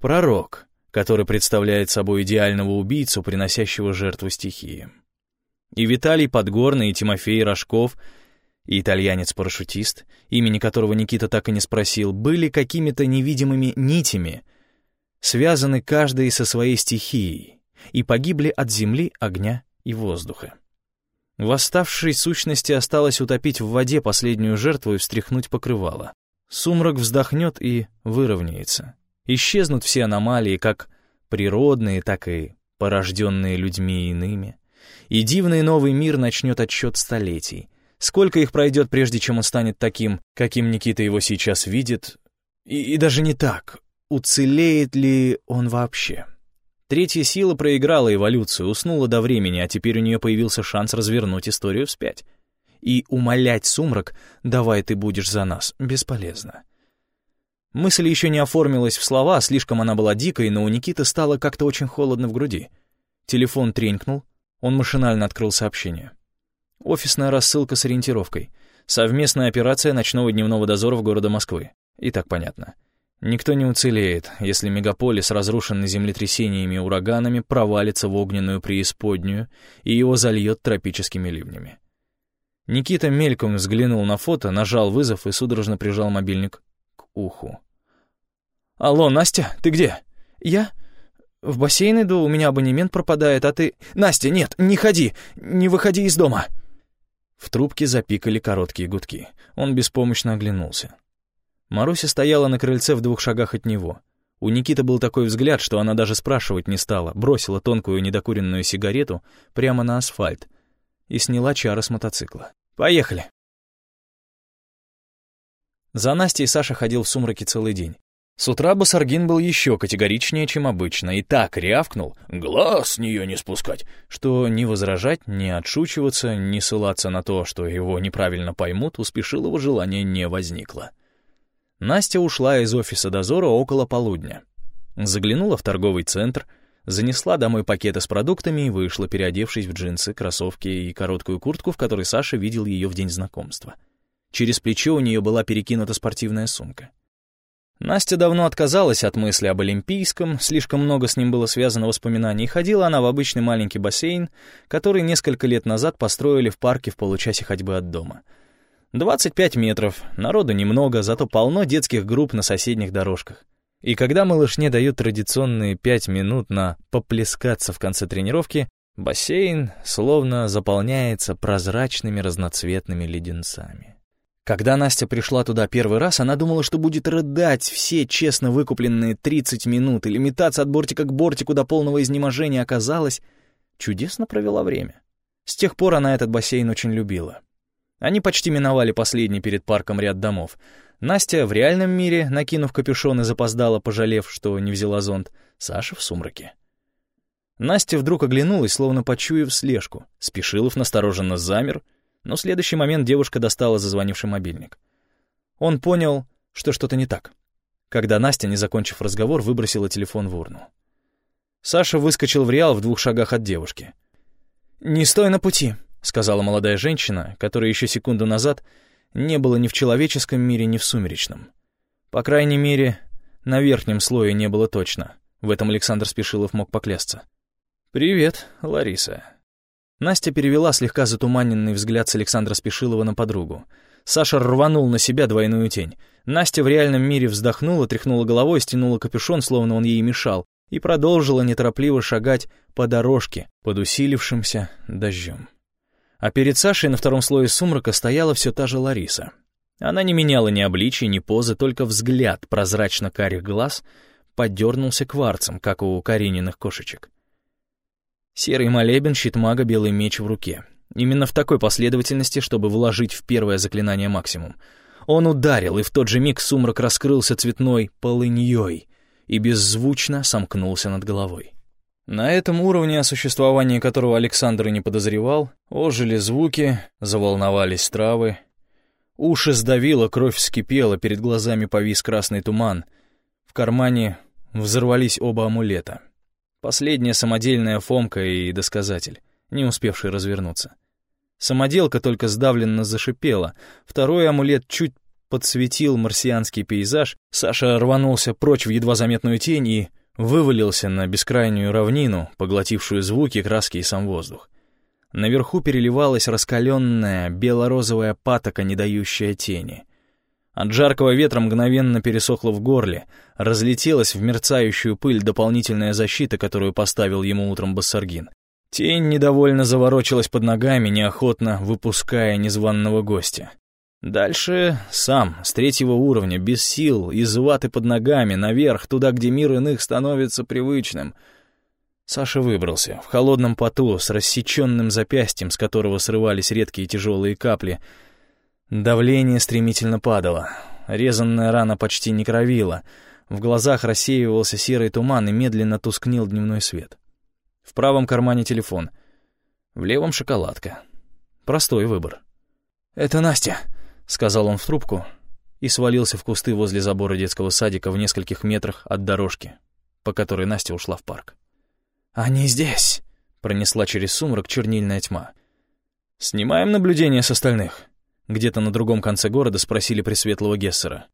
пророк, который представляет собой идеального убийцу, приносящего жертву стихии. И Виталий Подгорный, и Тимофей Рожков — и итальянец-парашютист, имени которого Никита так и не спросил, были какими-то невидимыми нитями, связаны каждый со своей стихией, и погибли от земли, огня и воздуха. Восставшей сущности осталось утопить в воде последнюю жертву и встряхнуть покрывало. Сумрак вздохнет и выровняется. Исчезнут все аномалии, как природные, так и порожденные людьми иными. И дивный новый мир начнет отсчет столетий, Сколько их пройдет, прежде чем он станет таким, каким Никита его сейчас видит? И, и даже не так. Уцелеет ли он вообще? Третья сила проиграла эволюцию, уснула до времени, а теперь у нее появился шанс развернуть историю вспять. И умолять сумрак «давай ты будешь за нас» бесполезно. Мысль еще не оформилась в слова, слишком она была дикой, но у Никиты стало как-то очень холодно в груди. Телефон тренькнул, он машинально открыл сообщение. Офисная рассылка с ориентировкой. Совместная операция ночного и дневного дозора в города Москвы. И так понятно. Никто не уцелеет, если мегаполис, разрушенный землетрясениями и ураганами, провалится в огненную преисподнюю и его зальет тропическими ливнями. Никита мельком взглянул на фото, нажал вызов и судорожно прижал мобильник к уху. «Алло, Настя, ты где?» «Я? В бассейн иду, у меня абонемент пропадает, а ты...» «Настя, нет, не ходи, не выходи из дома!» В трубке запикали короткие гудки. Он беспомощно оглянулся. Маруся стояла на крыльце в двух шагах от него. У Никиты был такой взгляд, что она даже спрашивать не стала, бросила тонкую недокуренную сигарету прямо на асфальт и сняла чары с мотоцикла. «Поехали!» За Настей Саша ходил в сумраке целый день. С утра Басаргин был еще категоричнее, чем обычно, и так рявкнул «Глаз с нее не спускать», что ни возражать, ни отшучиваться, ни ссылаться на то, что его неправильно поймут, у Спешилова желания не возникло. Настя ушла из офиса дозора около полудня. Заглянула в торговый центр, занесла домой пакеты с продуктами и вышла, переодевшись в джинсы, кроссовки и короткую куртку, в которой Саша видел ее в день знакомства. Через плечо у нее была перекинута спортивная сумка. Настя давно отказалась от мысли об Олимпийском, слишком много с ним было связано воспоминаний, и ходила она в обычный маленький бассейн, который несколько лет назад построили в парке в получасе ходьбы от дома. 25 метров, народу немного, зато полно детских групп на соседних дорожках. И когда малышне дают традиционные 5 минут на поплескаться в конце тренировки, бассейн словно заполняется прозрачными разноцветными леденцами. Когда Настя пришла туда первый раз, она думала, что будет рыдать все честно выкупленные 30 минут или метаться от бортика к бортику до полного изнеможения оказалось, чудесно провела время. С тех пор она этот бассейн очень любила. Они почти миновали последний перед парком ряд домов. Настя в реальном мире, накинув капюшон и запоздала, пожалев, что не взяла зонт, Саша в сумраке. Настя вдруг оглянулась, словно почуяв слежку. Спешилов настороженно замер — но в следующий момент девушка достала зазвонивший мобильник. Он понял, что что-то не так, когда Настя, не закончив разговор, выбросила телефон в урну. Саша выскочил в Реал в двух шагах от девушки. «Не стой на пути», — сказала молодая женщина, которая еще секунду назад не было ни в человеческом мире, ни в сумеречном. По крайней мере, на верхнем слое не было точно. В этом Александр Спешилов мог поклясться. «Привет, Лариса», Настя перевела слегка затуманенный взгляд с Александра Спешилова на подругу. Саша рванул на себя двойную тень. Настя в реальном мире вздохнула, тряхнула головой, стянула капюшон, словно он ей мешал, и продолжила неторопливо шагать по дорожке под усилившимся дождем. А перед Сашей на втором слое сумрака стояла все та же Лариса. Она не меняла ни обличия, ни позы, только взгляд прозрачно-карих глаз подернулся кварцем, как у Карининых кошечек. Серый молебен, щит мага, белый меч в руке. Именно в такой последовательности, чтобы вложить в первое заклинание максимум. Он ударил, и в тот же миг сумрак раскрылся цветной полыньей и беззвучно сомкнулся над головой. На этом уровне, о существовании которого Александр и не подозревал, ожили звуки, заволновались травы. Уши сдавило, кровь вскипела, перед глазами повис красный туман. В кармане взорвались оба амулета. Последняя самодельная Фомка и досказатель, не успевший развернуться. Самоделка только сдавленно зашипела, второй амулет чуть подсветил марсианский пейзаж, Саша рванулся прочь в едва заметную тень и вывалился на бескрайнюю равнину, поглотившую звуки, краски и сам воздух. Наверху переливалась раскаленная бело-розовая патока, не дающая тени. От жаркого ветра мгновенно пересохло в горле, разлетелась в мерцающую пыль дополнительная защита, которую поставил ему утром Бассаргин. Тень недовольно заворочилась под ногами, неохотно выпуская незваного гостя. Дальше сам, с третьего уровня, без сил, из ваты под ногами, наверх, туда, где мир иных становится привычным. Саша выбрался, в холодном поту, с рассеченным запястьем, с которого срывались редкие тяжелые капли. Давление стремительно падало, резанная рана почти не кровила, в глазах рассеивался серый туман и медленно тускнел дневной свет. В правом кармане телефон, в левом шоколадка. Простой выбор. «Это Настя», — сказал он в трубку и свалился в кусты возле забора детского садика в нескольких метрах от дорожки, по которой Настя ушла в парк. «Они здесь!» — пронесла через сумрак чернильная тьма. «Снимаем наблюдение с остальных». Где-то на другом конце города спросили Пресветлого Гессера.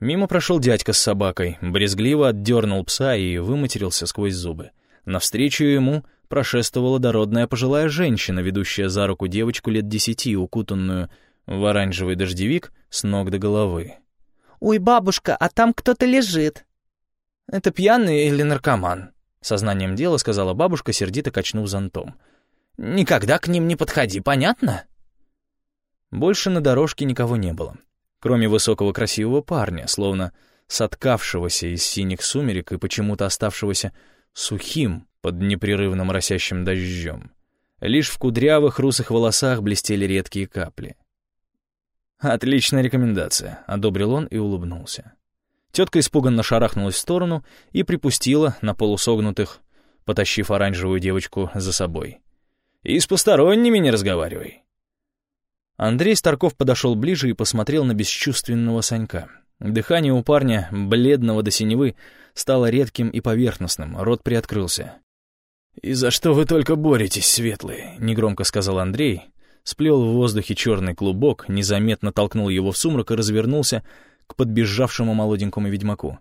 Мимо прошел дядька с собакой, брезгливо отдернул пса и выматерился сквозь зубы. Навстречу ему прошествовала дородная пожилая женщина, ведущая за руку девочку лет десяти, укутанную в оранжевый дождевик с ног до головы. «Ой, бабушка, а там кто-то лежит». «Это пьяный или наркоман?» Сознанием дела сказала бабушка, сердито качнув зонтом. «Никогда к ним не подходи, понятно?» Больше на дорожке никого не было, кроме высокого красивого парня, словно соткавшегося из синих сумерек и почему-то оставшегося сухим под непрерывным росящим дождем. Лишь в кудрявых русых волосах блестели редкие капли. «Отличная рекомендация», — одобрил он и улыбнулся. Тетка испуганно шарахнулась в сторону и припустила на полусогнутых, потащив оранжевую девочку за собой. «И с посторонними не разговаривай». Андрей Старков подошел ближе и посмотрел на бесчувственного Санька. Дыхание у парня, бледного до синевы, стало редким и поверхностным, рот приоткрылся. «И за что вы только боретесь, светлые?» — негромко сказал Андрей, сплел в воздухе черный клубок, незаметно толкнул его в сумрак и развернулся к подбежавшему молоденькому ведьмаку.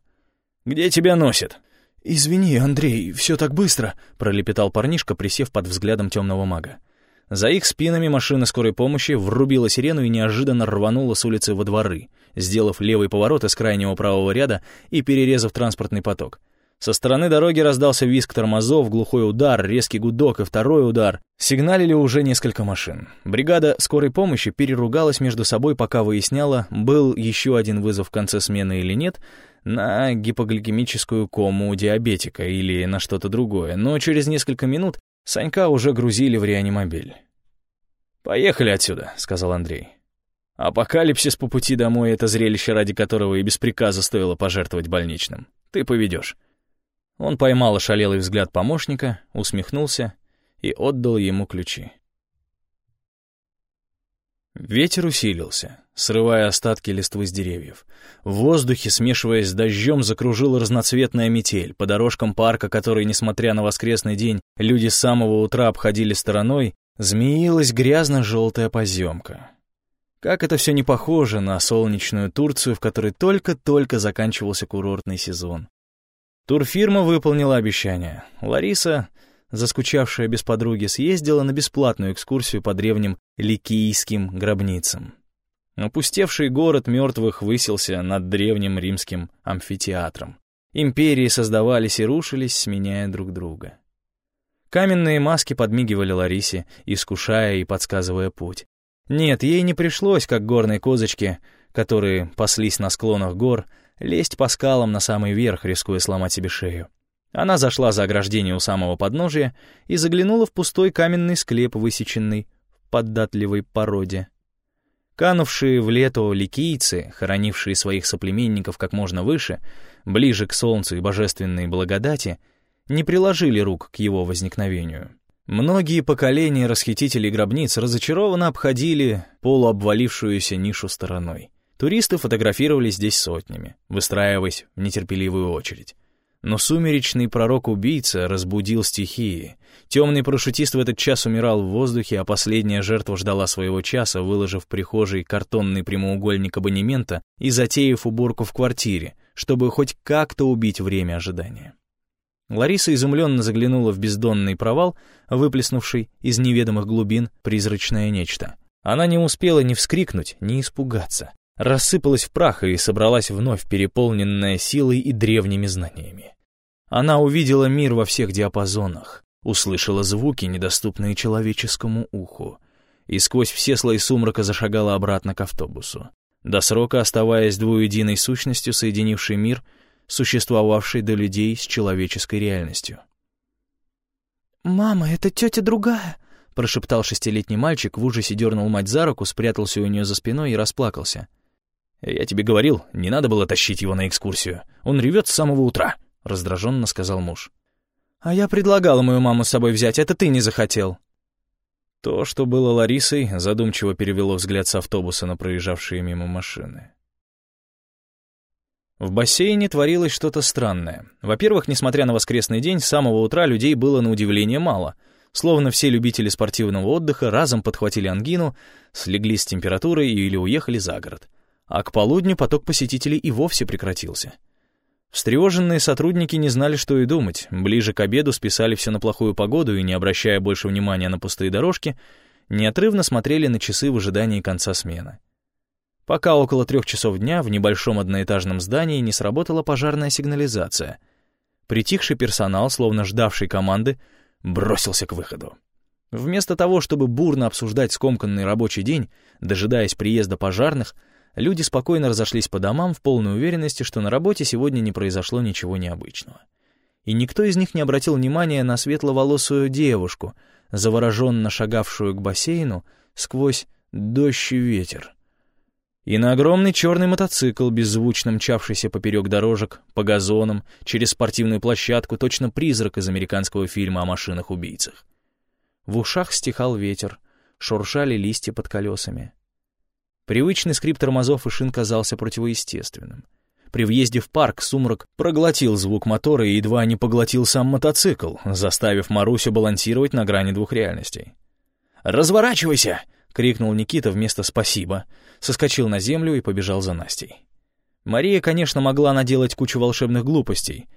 «Где тебя носит?» «Извини, Андрей, все так быстро», — пролепетал парнишка, присев под взглядом темного мага. За их спинами машина скорой помощи врубила сирену и неожиданно рванула с улицы во дворы, сделав левый поворот из крайнего правого ряда и перерезав транспортный поток. Со стороны дороги раздался визг тормозов, глухой удар, резкий гудок и второй удар. Сигналили уже несколько машин. Бригада скорой помощи переругалась между собой, пока выясняла, был еще один вызов в конце смены или нет, на гипогликемическую кому диабетика или на что-то другое, но через несколько минут Санька уже грузили в реанимобиль. «Поехали отсюда», — сказал Андрей. «Апокалипсис по пути домой — это зрелище, ради которого и без приказа стоило пожертвовать больничным. Ты поведешь». Он поймал ошалелый взгляд помощника, усмехнулся и отдал ему ключи. Ветер усилился, срывая остатки листвы с деревьев. В воздухе, смешиваясь с дождем, закружила разноцветная метель. По дорожкам парка, который, несмотря на воскресный день, люди с самого утра обходили стороной, змеилась грязно-желтая поземка. Как это все не похоже на солнечную Турцию, в которой только-только заканчивался курортный сезон. Турфирма выполнила обещание. Лариса, заскучавшая без подруги, съездила на бесплатную экскурсию по древним ликийским гробницам. Опустевший город мертвых высился над древним римским амфитеатром. Империи создавались и рушились, сменяя друг друга. Каменные маски подмигивали Ларисе, искушая и подсказывая путь. Нет, ей не пришлось, как горной козочке, которые паслись на склонах гор, лезть по скалам на самый верх, рискуя сломать себе шею. Она зашла за ограждение у самого подножия и заглянула в пустой каменный склеп, высеченный в податливой породе. Канувшие в лето ликийцы, хоронившие своих соплеменников как можно выше, ближе к солнцу и божественной благодати, не приложили рук к его возникновению. Многие поколения расхитителей гробниц разочарованно обходили полуобвалившуюся нишу стороной. Туристы фотографировали здесь сотнями, выстраиваясь в нетерпеливую очередь. Но сумеречный пророк-убийца разбудил стихии. Темный парашютист в этот час умирал в воздухе, а последняя жертва ждала своего часа, выложив в прихожей картонный прямоугольник абонемента и затеяв уборку в квартире, чтобы хоть как-то убить время ожидания. Лариса изумленно заглянула в бездонный провал, выплеснувший из неведомых глубин призрачное нечто. Она не успела ни вскрикнуть, ни испугаться. Рассыпалась в прах и собралась вновь переполненная силой и древними знаниями. Она увидела мир во всех диапазонах, услышала звуки, недоступные человеческому уху, и сквозь все слои сумрака зашагала обратно к автобусу, до срока оставаясь двуединой сущностью, соединившей мир, существовавший до людей с человеческой реальностью. «Мама, это тетя другая», — прошептал шестилетний мальчик, в ужасе дернул мать за руку, спрятался у нее за спиной и расплакался. «Я тебе говорил, не надо было тащить его на экскурсию. Он ревет с самого утра», — раздраженно сказал муж. «А я предлагала мою маму с собой взять, это ты не захотел». То, что было Ларисой, задумчиво перевело взгляд с автобуса на проезжавшие мимо машины. В бассейне творилось что-то странное. Во-первых, несмотря на воскресный день, с самого утра людей было на удивление мало. Словно все любители спортивного отдыха разом подхватили ангину, слегли с температурой или уехали за город. А к полудню поток посетителей и вовсе прекратился. Встревоженные сотрудники не знали, что и думать. Ближе к обеду списали все на плохую погоду и, не обращая больше внимания на пустые дорожки, неотрывно смотрели на часы в ожидании конца смены. Пока около трех часов дня в небольшом одноэтажном здании не сработала пожарная сигнализация. Притихший персонал, словно ждавший команды, бросился к выходу. Вместо того, чтобы бурно обсуждать скомканный рабочий день, дожидаясь приезда пожарных, Люди спокойно разошлись по домам в полной уверенности, что на работе сегодня не произошло ничего необычного. И никто из них не обратил внимания на светловолосую девушку, завороженно шагавшую к бассейну сквозь дождь и ветер. И на огромный черный мотоцикл, беззвучно мчавшийся поперек дорожек, по газонам, через спортивную площадку, точно призрак из американского фильма о машинах-убийцах. В ушах стихал ветер, шуршали листья под колесами. Привычный скрип тормозов и шин казался противоестественным. При въезде в парк сумрак проглотил звук мотора и едва не поглотил сам мотоцикл, заставив Марусю балансировать на грани двух реальностей. «Разворачивайся!» — крикнул Никита вместо «спасибо», соскочил на землю и побежал за Настей. Мария, конечно, могла наделать кучу волшебных глупостей,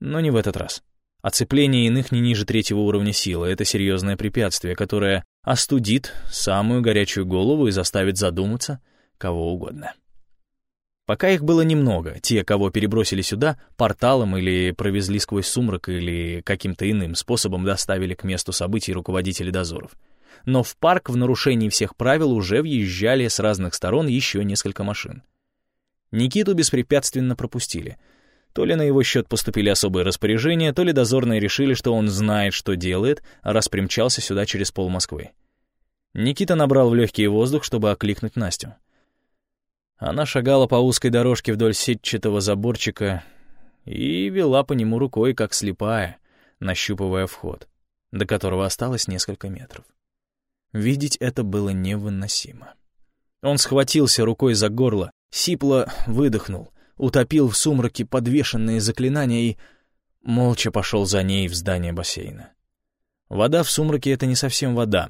но не в этот раз. Оцепление иных не ниже третьего уровня силы — это серьезное препятствие, которое остудит самую горячую голову и заставит задуматься кого угодно. Пока их было немного, те, кого перебросили сюда, порталом или провезли сквозь сумрак или каким-то иным способом доставили к месту событий руководители дозоров. Но в парк в нарушении всех правил уже въезжали с разных сторон еще несколько машин. Никиту беспрепятственно пропустили — то ли на его счет поступили особые распоряжения, то ли дозорные решили, что он знает, что делает, а раз примчался сюда через пол Москвы. Никита набрал в легкий воздух, чтобы окликнуть Настю. Она шагала по узкой дорожке вдоль сетчатого заборчика и вела по нему рукой, как слепая, нащупывая вход, до которого осталось несколько метров. Видеть это было невыносимо. Он схватился рукой за горло, сипло выдохнул, утопил в сумраке подвешенные заклинания и молча пошел за ней в здание бассейна. Вода в сумраке — это не совсем вода.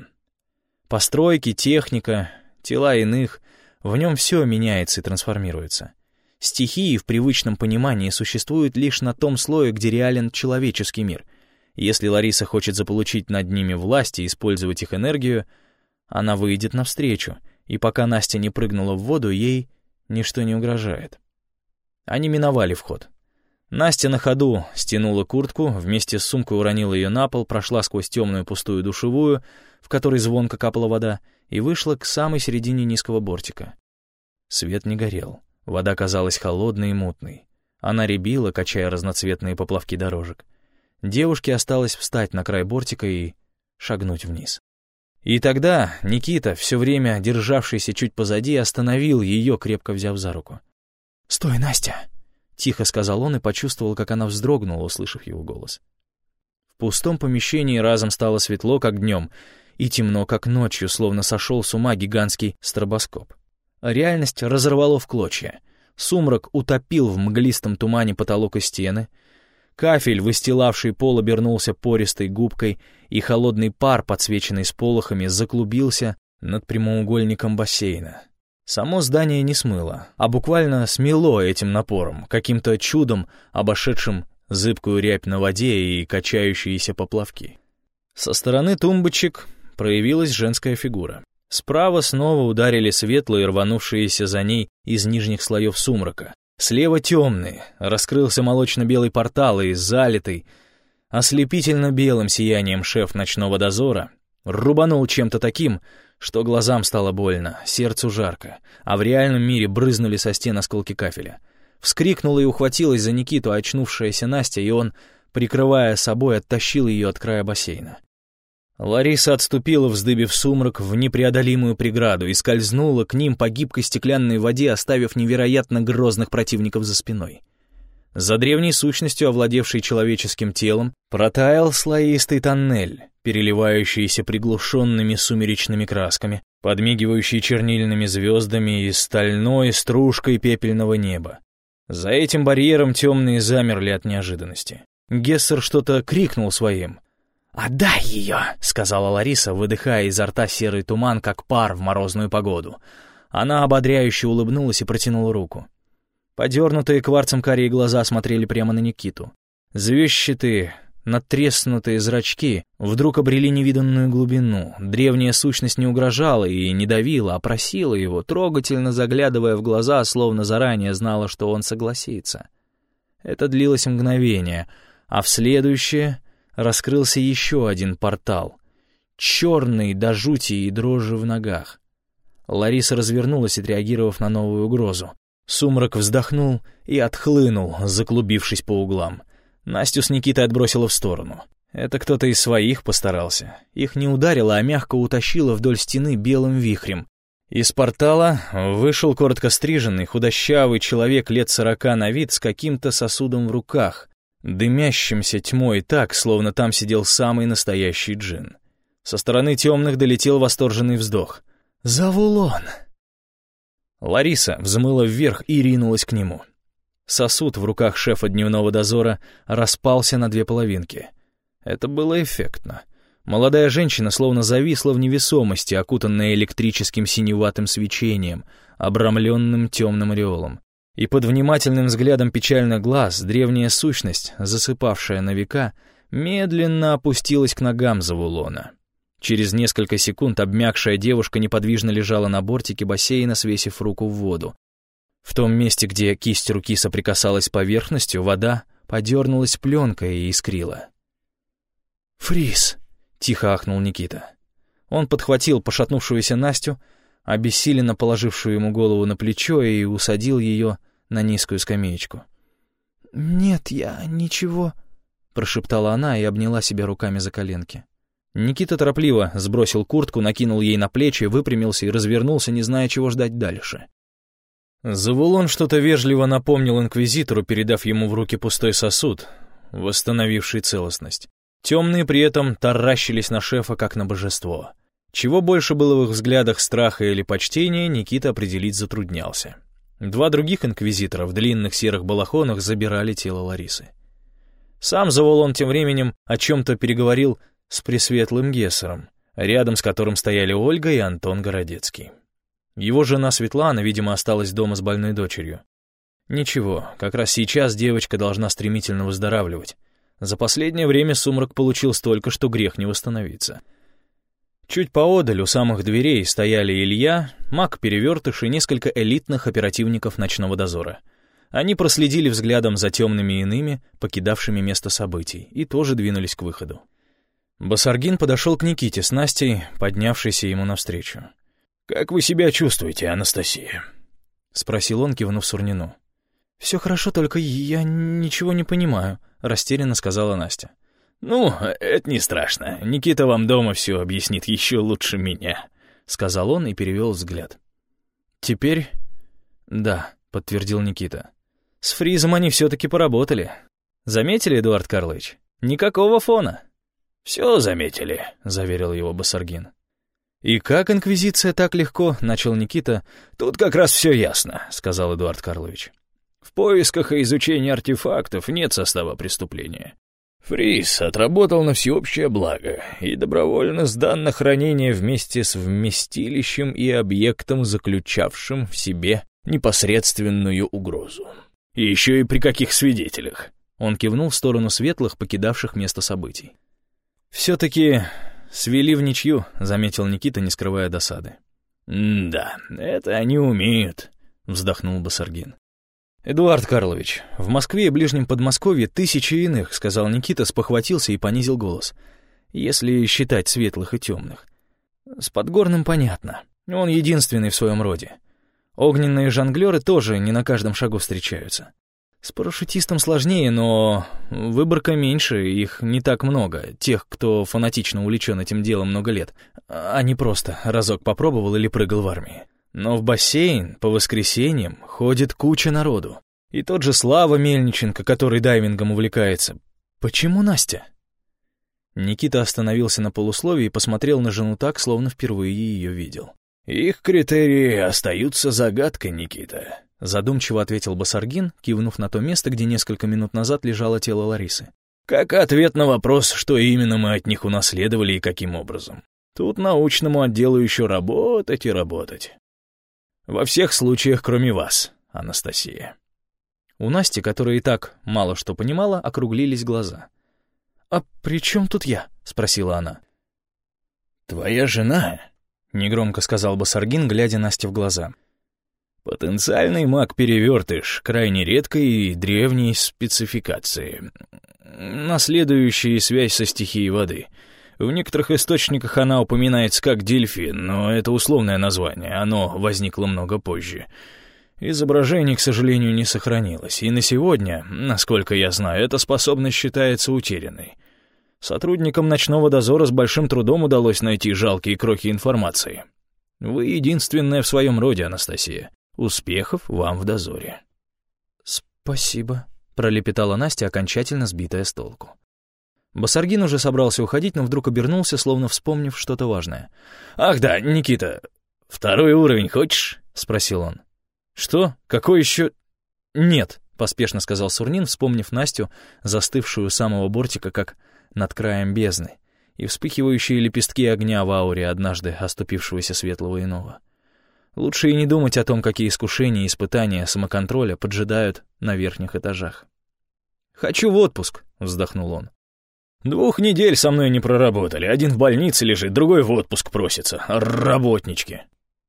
Постройки, техника, тела иных — в нем все меняется и трансформируется. Стихии в привычном понимании существуют лишь на том слое, где реален человеческий мир. Если Лариса хочет заполучить над ними власть и использовать их энергию, она выйдет навстречу, и пока Настя не прыгнула в воду, ей ничто не угрожает. Они миновали вход. Настя на ходу стянула куртку, вместе с сумкой уронила ее на пол, прошла сквозь темную пустую душевую, в которой звонко капала вода, и вышла к самой середине низкого бортика. Свет не горел. Вода казалась холодной и мутной. Она рябила, качая разноцветные поплавки дорожек. Девушке осталось встать на край бортика и шагнуть вниз. И тогда Никита, все время державшийся чуть позади, остановил ее, крепко взяв за руку. «Стой, Настя!» — тихо сказал он и почувствовал, как она вздрогнула, услышав его голос. В пустом помещении разом стало светло, как днем, и темно, как ночью, словно сошел с ума гигантский стробоскоп. Реальность разорвало в клочья. Сумрак утопил в мглистом тумане потолок и стены. Кафель, выстилавший пол, обернулся пористой губкой, и холодный пар, подсвеченный сполохами, заклубился над прямоугольником бассейна. Само здание не смыло, а буквально смело этим напором, каким-то чудом обошедшим зыбкую рябь на воде и качающиеся поплавки. Со стороны тумбочек проявилась женская фигура. Справа снова ударили светлые, рванувшиеся за ней из нижних слоев сумрака. Слева темный, раскрылся молочно-белый портал и залитый, ослепительно белым сиянием шеф ночного дозора рубанул чем-то таким, что глазам стало больно, сердцу жарко, а в реальном мире брызнули со стен осколки кафеля. Вскрикнула и ухватилась за Никиту очнувшаяся Настя, и он, прикрывая собой, оттащил ее от края бассейна. Лариса отступила, вздыбив сумрак, в непреодолимую преграду и скользнула к ним по гибкой стеклянной воде, оставив невероятно грозных противников за спиной. За древней сущностью, овладевшей человеческим телом, протаял слоистый тоннель, переливающийся приглушенными сумеречными красками, подмигивающий чернильными звездами и стальной стружкой пепельного неба. За этим барьером темные замерли от неожиданности. Гессер что-то крикнул своим — «Отдай ее!» — сказала Лариса, выдыхая изо рта серый туман, как пар в морозную погоду. Она ободряюще улыбнулась и протянула руку. Подернутые кварцем карие глаза смотрели прямо на Никиту. Звещатые, надтреснутые зрачки вдруг обрели невиданную глубину. Древняя сущность не угрожала и не давила, а просила его, трогательно заглядывая в глаза, словно заранее знала, что он согласится. Это длилось мгновение, а в следующее раскрылся еще один портал. Черный до жути и дрожи в ногах. Лариса развернулась, отреагировав на новую угрозу. Сумрак вздохнул и отхлынул, заклубившись по углам. Настю с Никитой отбросила в сторону. Это кто-то из своих постарался. Их не ударило, а мягко утащило вдоль стены белым вихрем. Из портала вышел коротко стриженный, худощавый человек лет сорока на вид с каким-то сосудом в руках, дымящимся тьмой так, словно там сидел самый настоящий джин. Со стороны темных долетел восторженный вздох. «Завулон!» Лариса взмыла вверх и ринулась к нему. Сосуд в руках шефа дневного дозора распался на две половинки. Это было эффектно. Молодая женщина словно зависла в невесомости, окутанная электрическим синеватым свечением, обрамленным темным ореолом и под внимательным взглядом печальных глаз древняя сущность, засыпавшая на века, медленно опустилась к ногам Завулона. Через несколько секунд обмякшая девушка неподвижно лежала на бортике бассейна, свесив руку в воду. В том месте, где кисть руки соприкасалась с поверхностью, вода подернулась пленкой и искрила. «Фрис!» — тихо ахнул Никита. Он подхватил пошатнувшуюся Настю, обессиленно положившую ему голову на плечо, и усадил ее на низкую скамеечку. «Нет, я ничего», — прошептала она и обняла себя руками за коленки. Никита торопливо сбросил куртку, накинул ей на плечи, выпрямился и развернулся, не зная, чего ждать дальше. Завулон что-то вежливо напомнил инквизитору, передав ему в руки пустой сосуд, восстановивший целостность. Темные при этом таращились на шефа, как на божество. Чего больше было в их взглядах страха или почтения, Никита определить затруднялся. Два других инквизитора в длинных серых балахонах забирали тело Ларисы. Сам Заволон тем временем о чем-то переговорил с Пресветлым Гессером, рядом с которым стояли Ольга и Антон Городецкий. Его жена Светлана, видимо, осталась дома с больной дочерью. Ничего, как раз сейчас девочка должна стремительно выздоравливать. За последнее время сумрак получил столько, что грех не восстановиться. Чуть поодаль у самых дверей стояли Илья, маг-перевертыш и несколько элитных оперативников ночного дозора. Они проследили взглядом за темными иными, покидавшими место событий, и тоже двинулись к выходу. Басаргин подошел к Никите с Настей, поднявшейся ему навстречу. «Как вы себя чувствуете, Анастасия?» спросил он, кивнув Сурнину. «Все хорошо, только я ничего не понимаю», — растерянно сказала Настя. «Ну, это не страшно. Никита вам дома все объяснит еще лучше меня», — сказал он и перевел взгляд. «Теперь...» «Да», — подтвердил Никита. «С Фризом они все-таки поработали. Заметили, Эдуард Карлович? Никакого фона». «Все заметили», — заверил его Басаргин. «И как Инквизиция так легко?» — начал Никита. «Тут как раз все ясно», — сказал Эдуард Карлович. «В поисках и изучении артефактов нет состава преступления. Фрис отработал на всеобщее благо и добровольно сдан на хранение вместе с вместилищем и объектом, заключавшим в себе непосредственную угрозу. И еще и при каких свидетелях?» Он кивнул в сторону светлых, покидавших место событий. «Все-таки свели в ничью», — заметил Никита, не скрывая досады. «Да, это они умеют», — вздохнул Басаргин. «Эдуард Карлович, в Москве и Ближнем Подмосковье тысячи иных», — сказал Никита, спохватился и понизил голос. «Если считать светлых и темных. С Подгорным понятно. Он единственный в своем роде. Огненные жонглеры тоже не на каждом шагу встречаются. С парашютистом сложнее, но выборка меньше, их не так много, тех, кто фанатично увлечен этим делом много лет, а не просто разок попробовал или прыгал в армии. Но в бассейн по воскресеньям ходит куча народу. И тот же Слава Мельниченко, который дайвингом увлекается. Почему Настя? Никита остановился на полусловии и посмотрел на жену так, словно впервые ее видел. «Их критерии остаются загадкой, Никита», — задумчиво ответил Басаргин, кивнув на то место, где несколько минут назад лежало тело Ларисы. «Как ответ на вопрос, что именно мы от них унаследовали и каким образом. Тут научному отделу еще работать и работать. Во всех случаях, кроме вас, Анастасия». У Насти, которая и так мало что понимала, округлились глаза. «А при чем тут я?» — спросила она. «Твоя жена — негромко сказал Басаргин, глядя Насте в глаза. «Потенциальный маг-перевертыш крайне редкой и древней спецификации. Наследующий связь со стихией воды. В некоторых источниках она упоминается как дельфин, но это условное название, оно возникло много позже». Изображение, к сожалению, не сохранилось, и на сегодня, насколько я знаю, эта способность считается утерянной. Сотрудникам ночного дозора с большим трудом удалось найти жалкие кроки информации. Вы единственная в своем роде, Анастасия. Успехов вам в дозоре. «Спасибо», — пролепетала Настя, окончательно сбитая с толку. Басаргин уже собрался уходить, но вдруг обернулся, словно вспомнив что-то важное. «Ах да, Никита, второй уровень хочешь?» — спросил он. «Что? Какой еще...» «Нет», — поспешно сказал Сурнин, вспомнив Настю, застывшую у самого бортика, как над краем бездны и вспыхивающие лепестки огня в ауре однажды оступившегося светлого иного. Лучше и не думать о том, какие искушения и испытания самоконтроля поджидают на верхних этажах. «Хочу в отпуск», — вздохнул он. «Двух недель со мной не проработали. Один в больнице лежит, другой в отпуск просится. Работнички».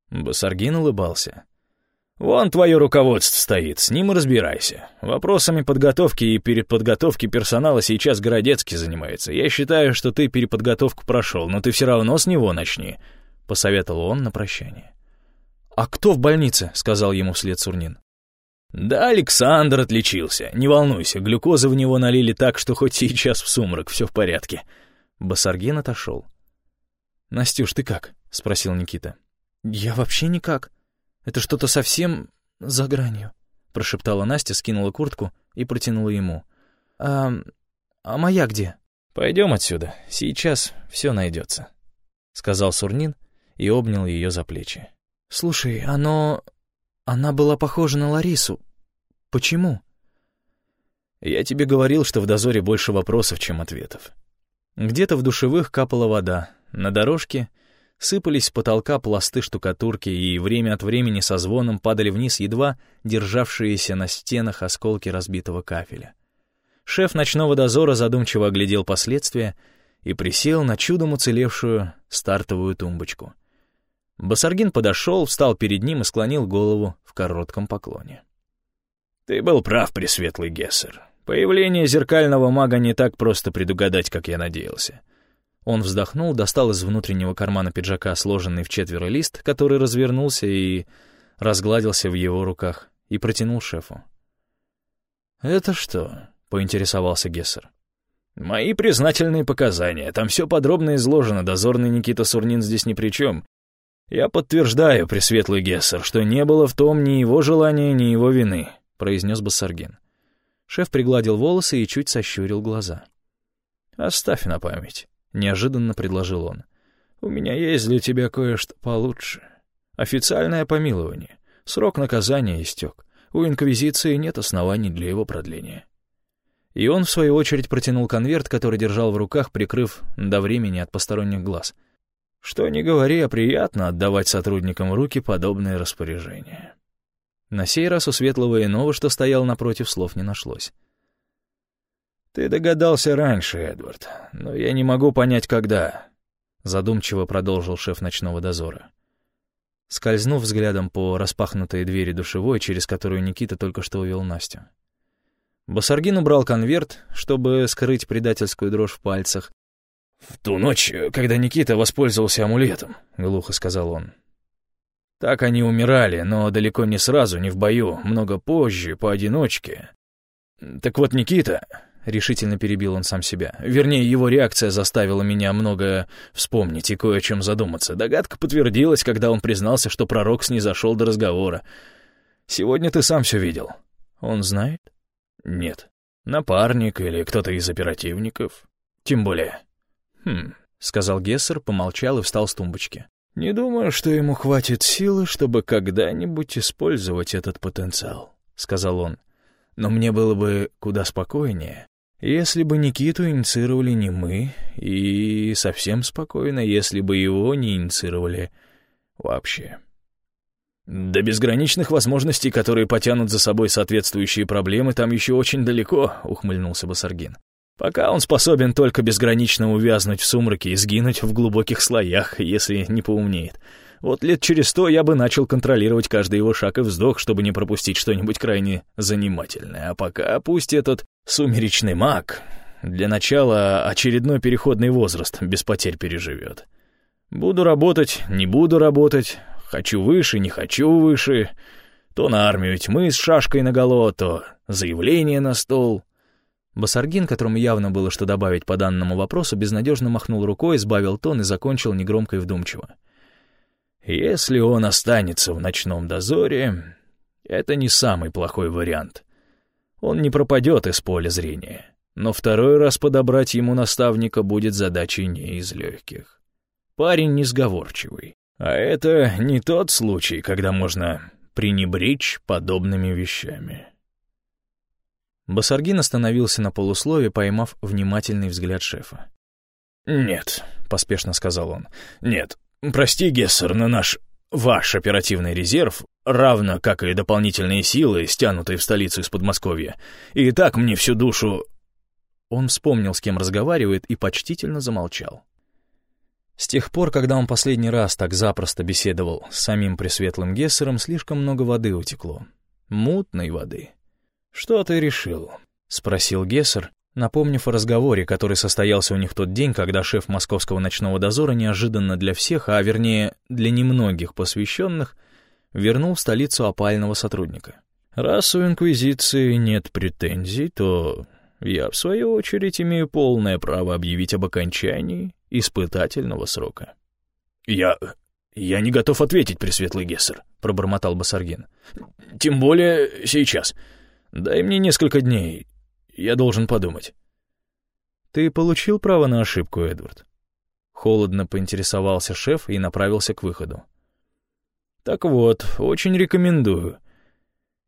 Басаргин улыбался. Вон твое руководство стоит, с ним и разбирайся. Вопросами подготовки и переподготовки персонала сейчас Городецкий занимается. Я считаю, что ты переподготовку прошел, но ты все равно с него начни», — посоветовал он на прощание. «А кто в больнице?» — сказал ему вслед Сурнин. «Да, Александр отличился. Не волнуйся, глюкозы в него налили так, что хоть сейчас в сумрак, все в порядке». Басаргин отошел. «Настюш, ты как?» — спросил Никита. «Я вообще никак», это что-то совсем за гранью», — прошептала Настя, скинула куртку и протянула ему. «А, а моя где?» «Пойдем отсюда, сейчас все найдется», — сказал Сурнин и обнял ее за плечи. «Слушай, оно... она была похожа на Ларису. Почему?» «Я тебе говорил, что в дозоре больше вопросов, чем ответов. Где-то в душевых капала вода, на дорожке Сыпались с потолка пласты штукатурки, и время от времени со звоном падали вниз едва державшиеся на стенах осколки разбитого кафеля. Шеф ночного дозора задумчиво оглядел последствия и присел на чудом уцелевшую стартовую тумбочку. Басаргин подошел, встал перед ним и склонил голову в коротком поклоне. «Ты был прав, Пресветлый Гессер. Появление зеркального мага не так просто предугадать, как я надеялся. Он вздохнул, достал из внутреннего кармана пиджака сложенный в четверо лист, который развернулся и разгладился в его руках и протянул шефу. «Это что?» — поинтересовался Гессер. «Мои признательные показания. Там все подробно изложено. Дозорный Никита Сурнин здесь ни при чем. Я подтверждаю, Пресветлый Гессер, что не было в том ни его желания, ни его вины», — произнес Бассаргин. Шеф пригладил волосы и чуть сощурил глаза. «Оставь на память», — неожиданно предложил он. «У меня есть для тебя кое-что получше. Официальное помилование. Срок наказания истек. У Инквизиции нет оснований для его продления». И он, в свою очередь, протянул конверт, который держал в руках, прикрыв до времени от посторонних глаз. Что не говори, а приятно отдавать сотрудникам руки подобные распоряжения. На сей раз у Светлого иного, что стоял напротив, слов не нашлось. «Ты догадался раньше, Эдвард, но я не могу понять, когда», — задумчиво продолжил шеф ночного дозора. Скользнув взглядом по распахнутой двери душевой, через которую Никита только что увел Настю. Басаргин убрал конверт, чтобы скрыть предательскую дрожь в пальцах. «В ту ночь, когда Никита воспользовался амулетом», — глухо сказал он. Так они умирали, но далеко не сразу, не в бою, много позже, поодиночке. Так вот, Никита, — решительно перебил он сам себя, вернее, его реакция заставила меня многое вспомнить и кое о чем задуматься. Догадка подтвердилась, когда он признался, что пророк снизошел до разговора. «Сегодня ты сам все видел». «Он знает?» «Нет. Напарник или кто-то из оперативников. Тем более». «Хм», — сказал Гессер, помолчал и встал с тумбочки. Не думаю, что ему хватит силы, чтобы когда-нибудь использовать этот потенциал, сказал он. Но мне было бы куда спокойнее, если бы Никиту инициировали не мы, и совсем спокойно, если бы его не инициировали вообще. До безграничных возможностей, которые потянут за собой соответствующие проблемы, там еще очень далеко, ухмыльнулся Басаргин. Пока он способен только безгранично увязнуть в сумраке и сгинуть в глубоких слоях, если не поумнеет. Вот лет через сто я бы начал контролировать каждый его шаг и вздох, чтобы не пропустить что-нибудь крайне занимательное. А пока пусть этот сумеречный маг для начала очередной переходный возраст без потерь переживет. Буду работать, не буду работать, хочу выше, не хочу выше. То на армию тьмы с шашкой наголо, то заявление на стол — Басаргин, которому явно было что добавить по данному вопросу, безнадежно махнул рукой, сбавил тон и закончил негромко и вдумчиво. «Если он останется в ночном дозоре, это не самый плохой вариант. Он не пропадет из поля зрения, но второй раз подобрать ему наставника будет задачей не из легких. Парень несговорчивый, а это не тот случай, когда можно пренебречь подобными вещами». Басаргин остановился на полуслове, поймав внимательный взгляд шефа. «Нет», — поспешно сказал он, — «нет, прости, Гессер, но наш, ваш оперативный резерв, равно как и дополнительные силы, стянутые в столицу из Подмосковья, и так мне всю душу...» Он вспомнил, с кем разговаривает, и почтительно замолчал. С тех пор, когда он последний раз так запросто беседовал с самим Пресветлым Гессером, слишком много воды утекло. Мутной воды. «Что ты решил?» — спросил Гессер, напомнив о разговоре, который состоялся у них тот день, когда шеф московского ночного дозора неожиданно для всех, а вернее для немногих посвященных, вернул в столицу опального сотрудника. «Раз у Инквизиции нет претензий, то я, в свою очередь, имею полное право объявить об окончании испытательного срока». «Я... я не готов ответить, Пресветлый Гессер», — пробормотал Басаргин. «Тем более сейчас». Дай мне несколько дней. Я должен подумать». «Ты получил право на ошибку, Эдвард?» Холодно поинтересовался шеф и направился к выходу. «Так вот, очень рекомендую.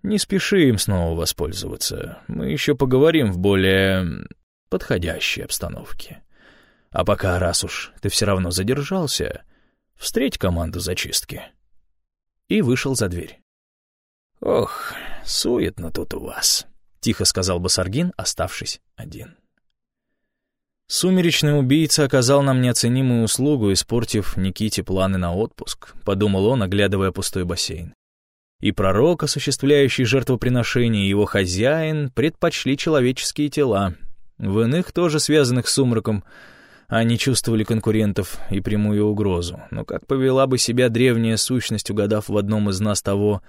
Не спеши им снова воспользоваться. Мы еще поговорим в более подходящей обстановке. А пока, раз уж ты все равно задержался, встреть команду зачистки». И вышел за дверь. «Ох, суетно тут у вас», — тихо сказал Басаргин, оставшись один. «Сумеречный убийца оказал нам неоценимую услугу, испортив Никите планы на отпуск», — подумал он, оглядывая пустой бассейн. И пророк, осуществляющий жертвоприношение, и его хозяин предпочли человеческие тела. В иных, тоже связанных с сумраком, Они чувствовали конкурентов и прямую угрозу. Но как повела бы себя древняя сущность, угадав в одном из нас того,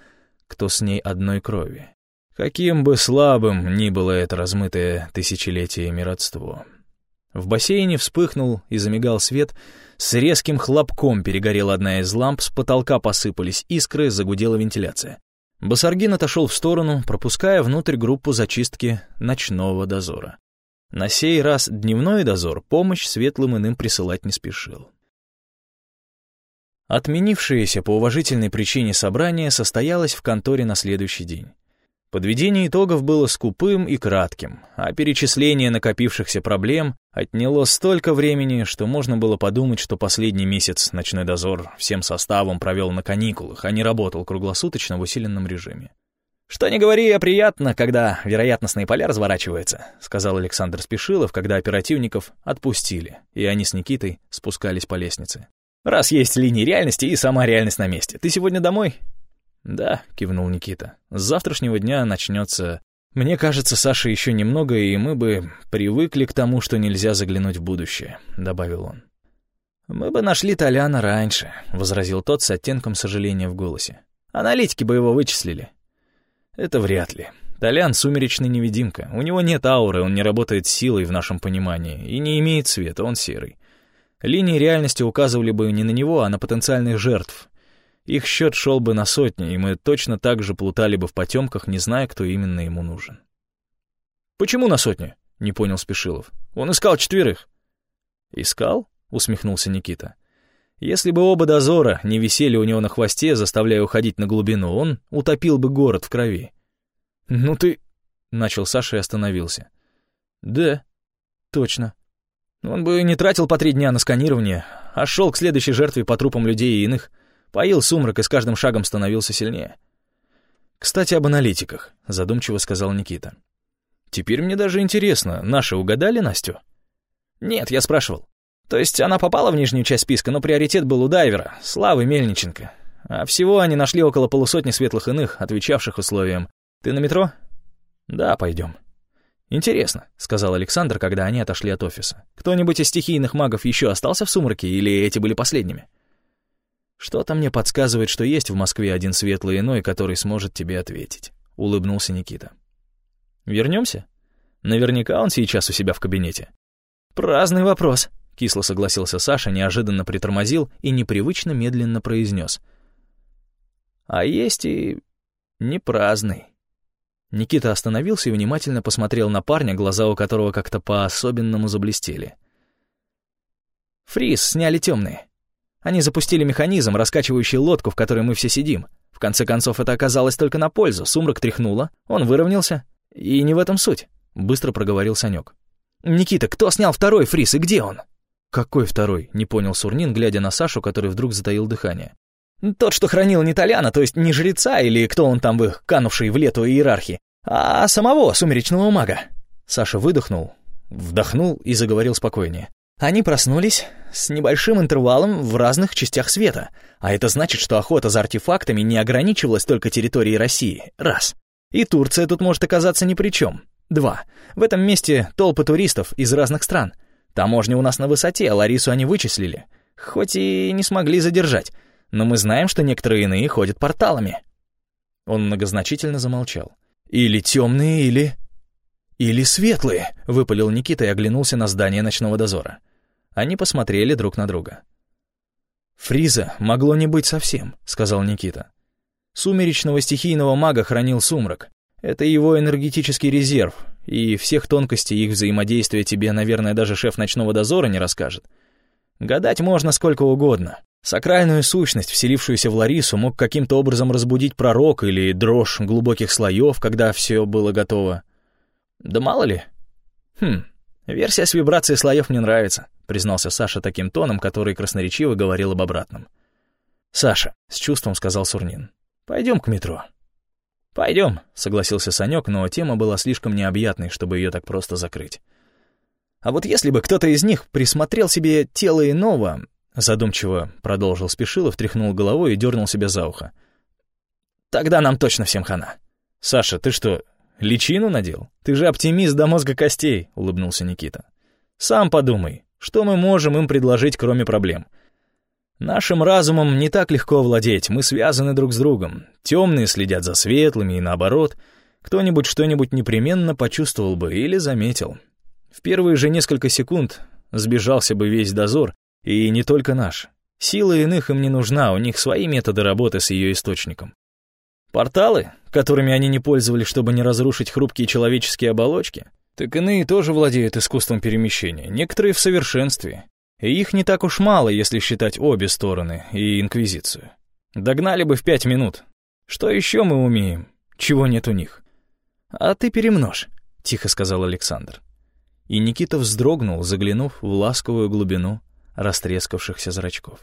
кто с ней одной крови? Каким бы слабым ни было это размытое тысячелетиями родство. В бассейне вспыхнул и замигал свет, с резким хлопком перегорела одна из ламп, с потолка посыпались искры, загудела вентиляция. Басаргин отошел в сторону, пропуская внутрь группу зачистки ночного дозора. На сей раз дневной дозор помощь светлым иным присылать не спешил. Отменившееся по уважительной причине собрание состоялось в конторе на следующий день. Подведение итогов было скупым и кратким, а перечисление накопившихся проблем отняло столько времени, что можно было подумать, что последний месяц ночной дозор всем составом провел на каникулах, а не работал круглосуточно в усиленном режиме. «Что не говори, а приятно, когда вероятностные поля разворачиваются», сказал Александр Спешилов, когда оперативников отпустили, и они с Никитой спускались по лестнице. «Раз есть линии реальности и сама реальность на месте. Ты сегодня домой?» «Да», — кивнул Никита. «С завтрашнего дня начнется...» «Мне кажется, Саша еще немного, и мы бы привыкли к тому, что нельзя заглянуть в будущее», — добавил он. «Мы бы нашли Толяна раньше», — возразил тот с оттенком сожаления в голосе. «Аналитики бы его вычислили». Это вряд ли. Толян — сумеречный невидимка. У него нет ауры, он не работает силой в нашем понимании и не имеет цвета, он серый. Линии реальности указывали бы не на него, а на потенциальных жертв. Их счет шел бы на сотни, и мы точно так же плутали бы в потемках, не зная, кто именно ему нужен. «Почему на сотни?» — не понял Спешилов. «Он искал четверых». «Искал?» — усмехнулся Никита. Если бы оба дозора не висели у него на хвосте, заставляя уходить на глубину, он утопил бы город в крови. «Ну ты...» — начал Саша и остановился. «Да, точно. Он бы не тратил по три дня на сканирование, а шел к следующей жертве по трупам людей и иных, поил сумрак и с каждым шагом становился сильнее». «Кстати, об аналитиках», — задумчиво сказал Никита. «Теперь мне даже интересно, наши угадали Настю?» «Нет, я спрашивал. То есть она попала в нижнюю часть списка, но приоритет был у дайвера, Славы Мельниченко. А всего они нашли около полусотни светлых иных, отвечавших условиям. «Ты на метро?» «Да, пойдем». «Интересно», — сказал Александр, когда они отошли от офиса. «Кто-нибудь из стихийных магов еще остался в сумраке, или эти были последними?» «Что-то мне подсказывает, что есть в Москве один светлый иной, который сможет тебе ответить», — улыбнулся Никита. «Вернемся? Наверняка он сейчас у себя в кабинете». «Праздный вопрос», — кисло согласился Саша, неожиданно притормозил и непривычно медленно произнес. «А есть и не праздный». Никита остановился и внимательно посмотрел на парня, глаза у которого как-то по-особенному заблестели. «Фриз сняли темные. Они запустили механизм, раскачивающий лодку, в которой мы все сидим. В конце концов, это оказалось только на пользу. Сумрак тряхнуло, он выровнялся. И не в этом суть», — быстро проговорил Санек. «Никита, кто снял второй фриз и где он?» «Какой второй?» — не понял Сурнин, глядя на Сашу, который вдруг затаил дыхание. «Тот, что хранил не Толяна, то есть не жреца или кто он там в их канувшей в лету иерархии, а самого сумеречного мага». Саша выдохнул, вдохнул и заговорил спокойнее. Они проснулись с небольшим интервалом в разных частях света, а это значит, что охота за артефактами не ограничивалась только территорией России. Раз. И Турция тут может оказаться ни при чем. Два. В этом месте толпы туристов из разных стран. Таможня у нас на высоте, а Ларису они вычислили. Хоть и не смогли задержать, но мы знаем, что некоторые иные ходят порталами». Он многозначительно замолчал. «Или темные, или...» «Или светлые», — выпалил Никита и оглянулся на здание ночного дозора. Они посмотрели друг на друга. «Фриза могло не быть совсем», — сказал Никита. «Сумеречного стихийного мага хранил сумрак. Это его энергетический резерв, и всех тонкостей их взаимодействия тебе, наверное, даже шеф ночного дозора не расскажет. Гадать можно сколько угодно. Сакральную сущность, вселившуюся в Ларису, мог каким-то образом разбудить пророк или дрожь глубоких слоев, когда все было готово. Да мало ли. Хм, версия с вибрацией слоев мне нравится, признался Саша таким тоном, который красноречиво говорил об обратном. «Саша», — с чувством сказал Сурнин, — «пойдем к метро». «Пойдем», — согласился Санек, но тема была слишком необъятной, чтобы ее так просто закрыть. «А вот если бы кто-то из них присмотрел себе тело иного...» Задумчиво продолжил Спешилов, тряхнул головой и дернул себя за ухо. «Тогда нам точно всем хана». «Саша, ты что, личину надел? Ты же оптимист до мозга костей», — улыбнулся Никита. «Сам подумай, Что мы можем им предложить, кроме проблем? Нашим разумом не так легко владеть, мы связаны друг с другом. Темные следят за светлыми и наоборот. Кто-нибудь что-нибудь непременно почувствовал бы или заметил. В первые же несколько секунд сбежался бы весь дозор, и не только наш. Сила иных им не нужна, у них свои методы работы с ее источником. Порталы, которыми они не пользовались, чтобы не разрушить хрупкие человеческие оболочки, так иные тоже владеют искусством перемещения, некоторые в совершенстве. И их не так уж мало, если считать обе стороны и Инквизицию. Догнали бы в пять минут. Что еще мы умеем? Чего нет у них? А ты перемножь, — тихо сказал Александр. И Никита вздрогнул, заглянув в ласковую глубину растрескавшихся зрачков.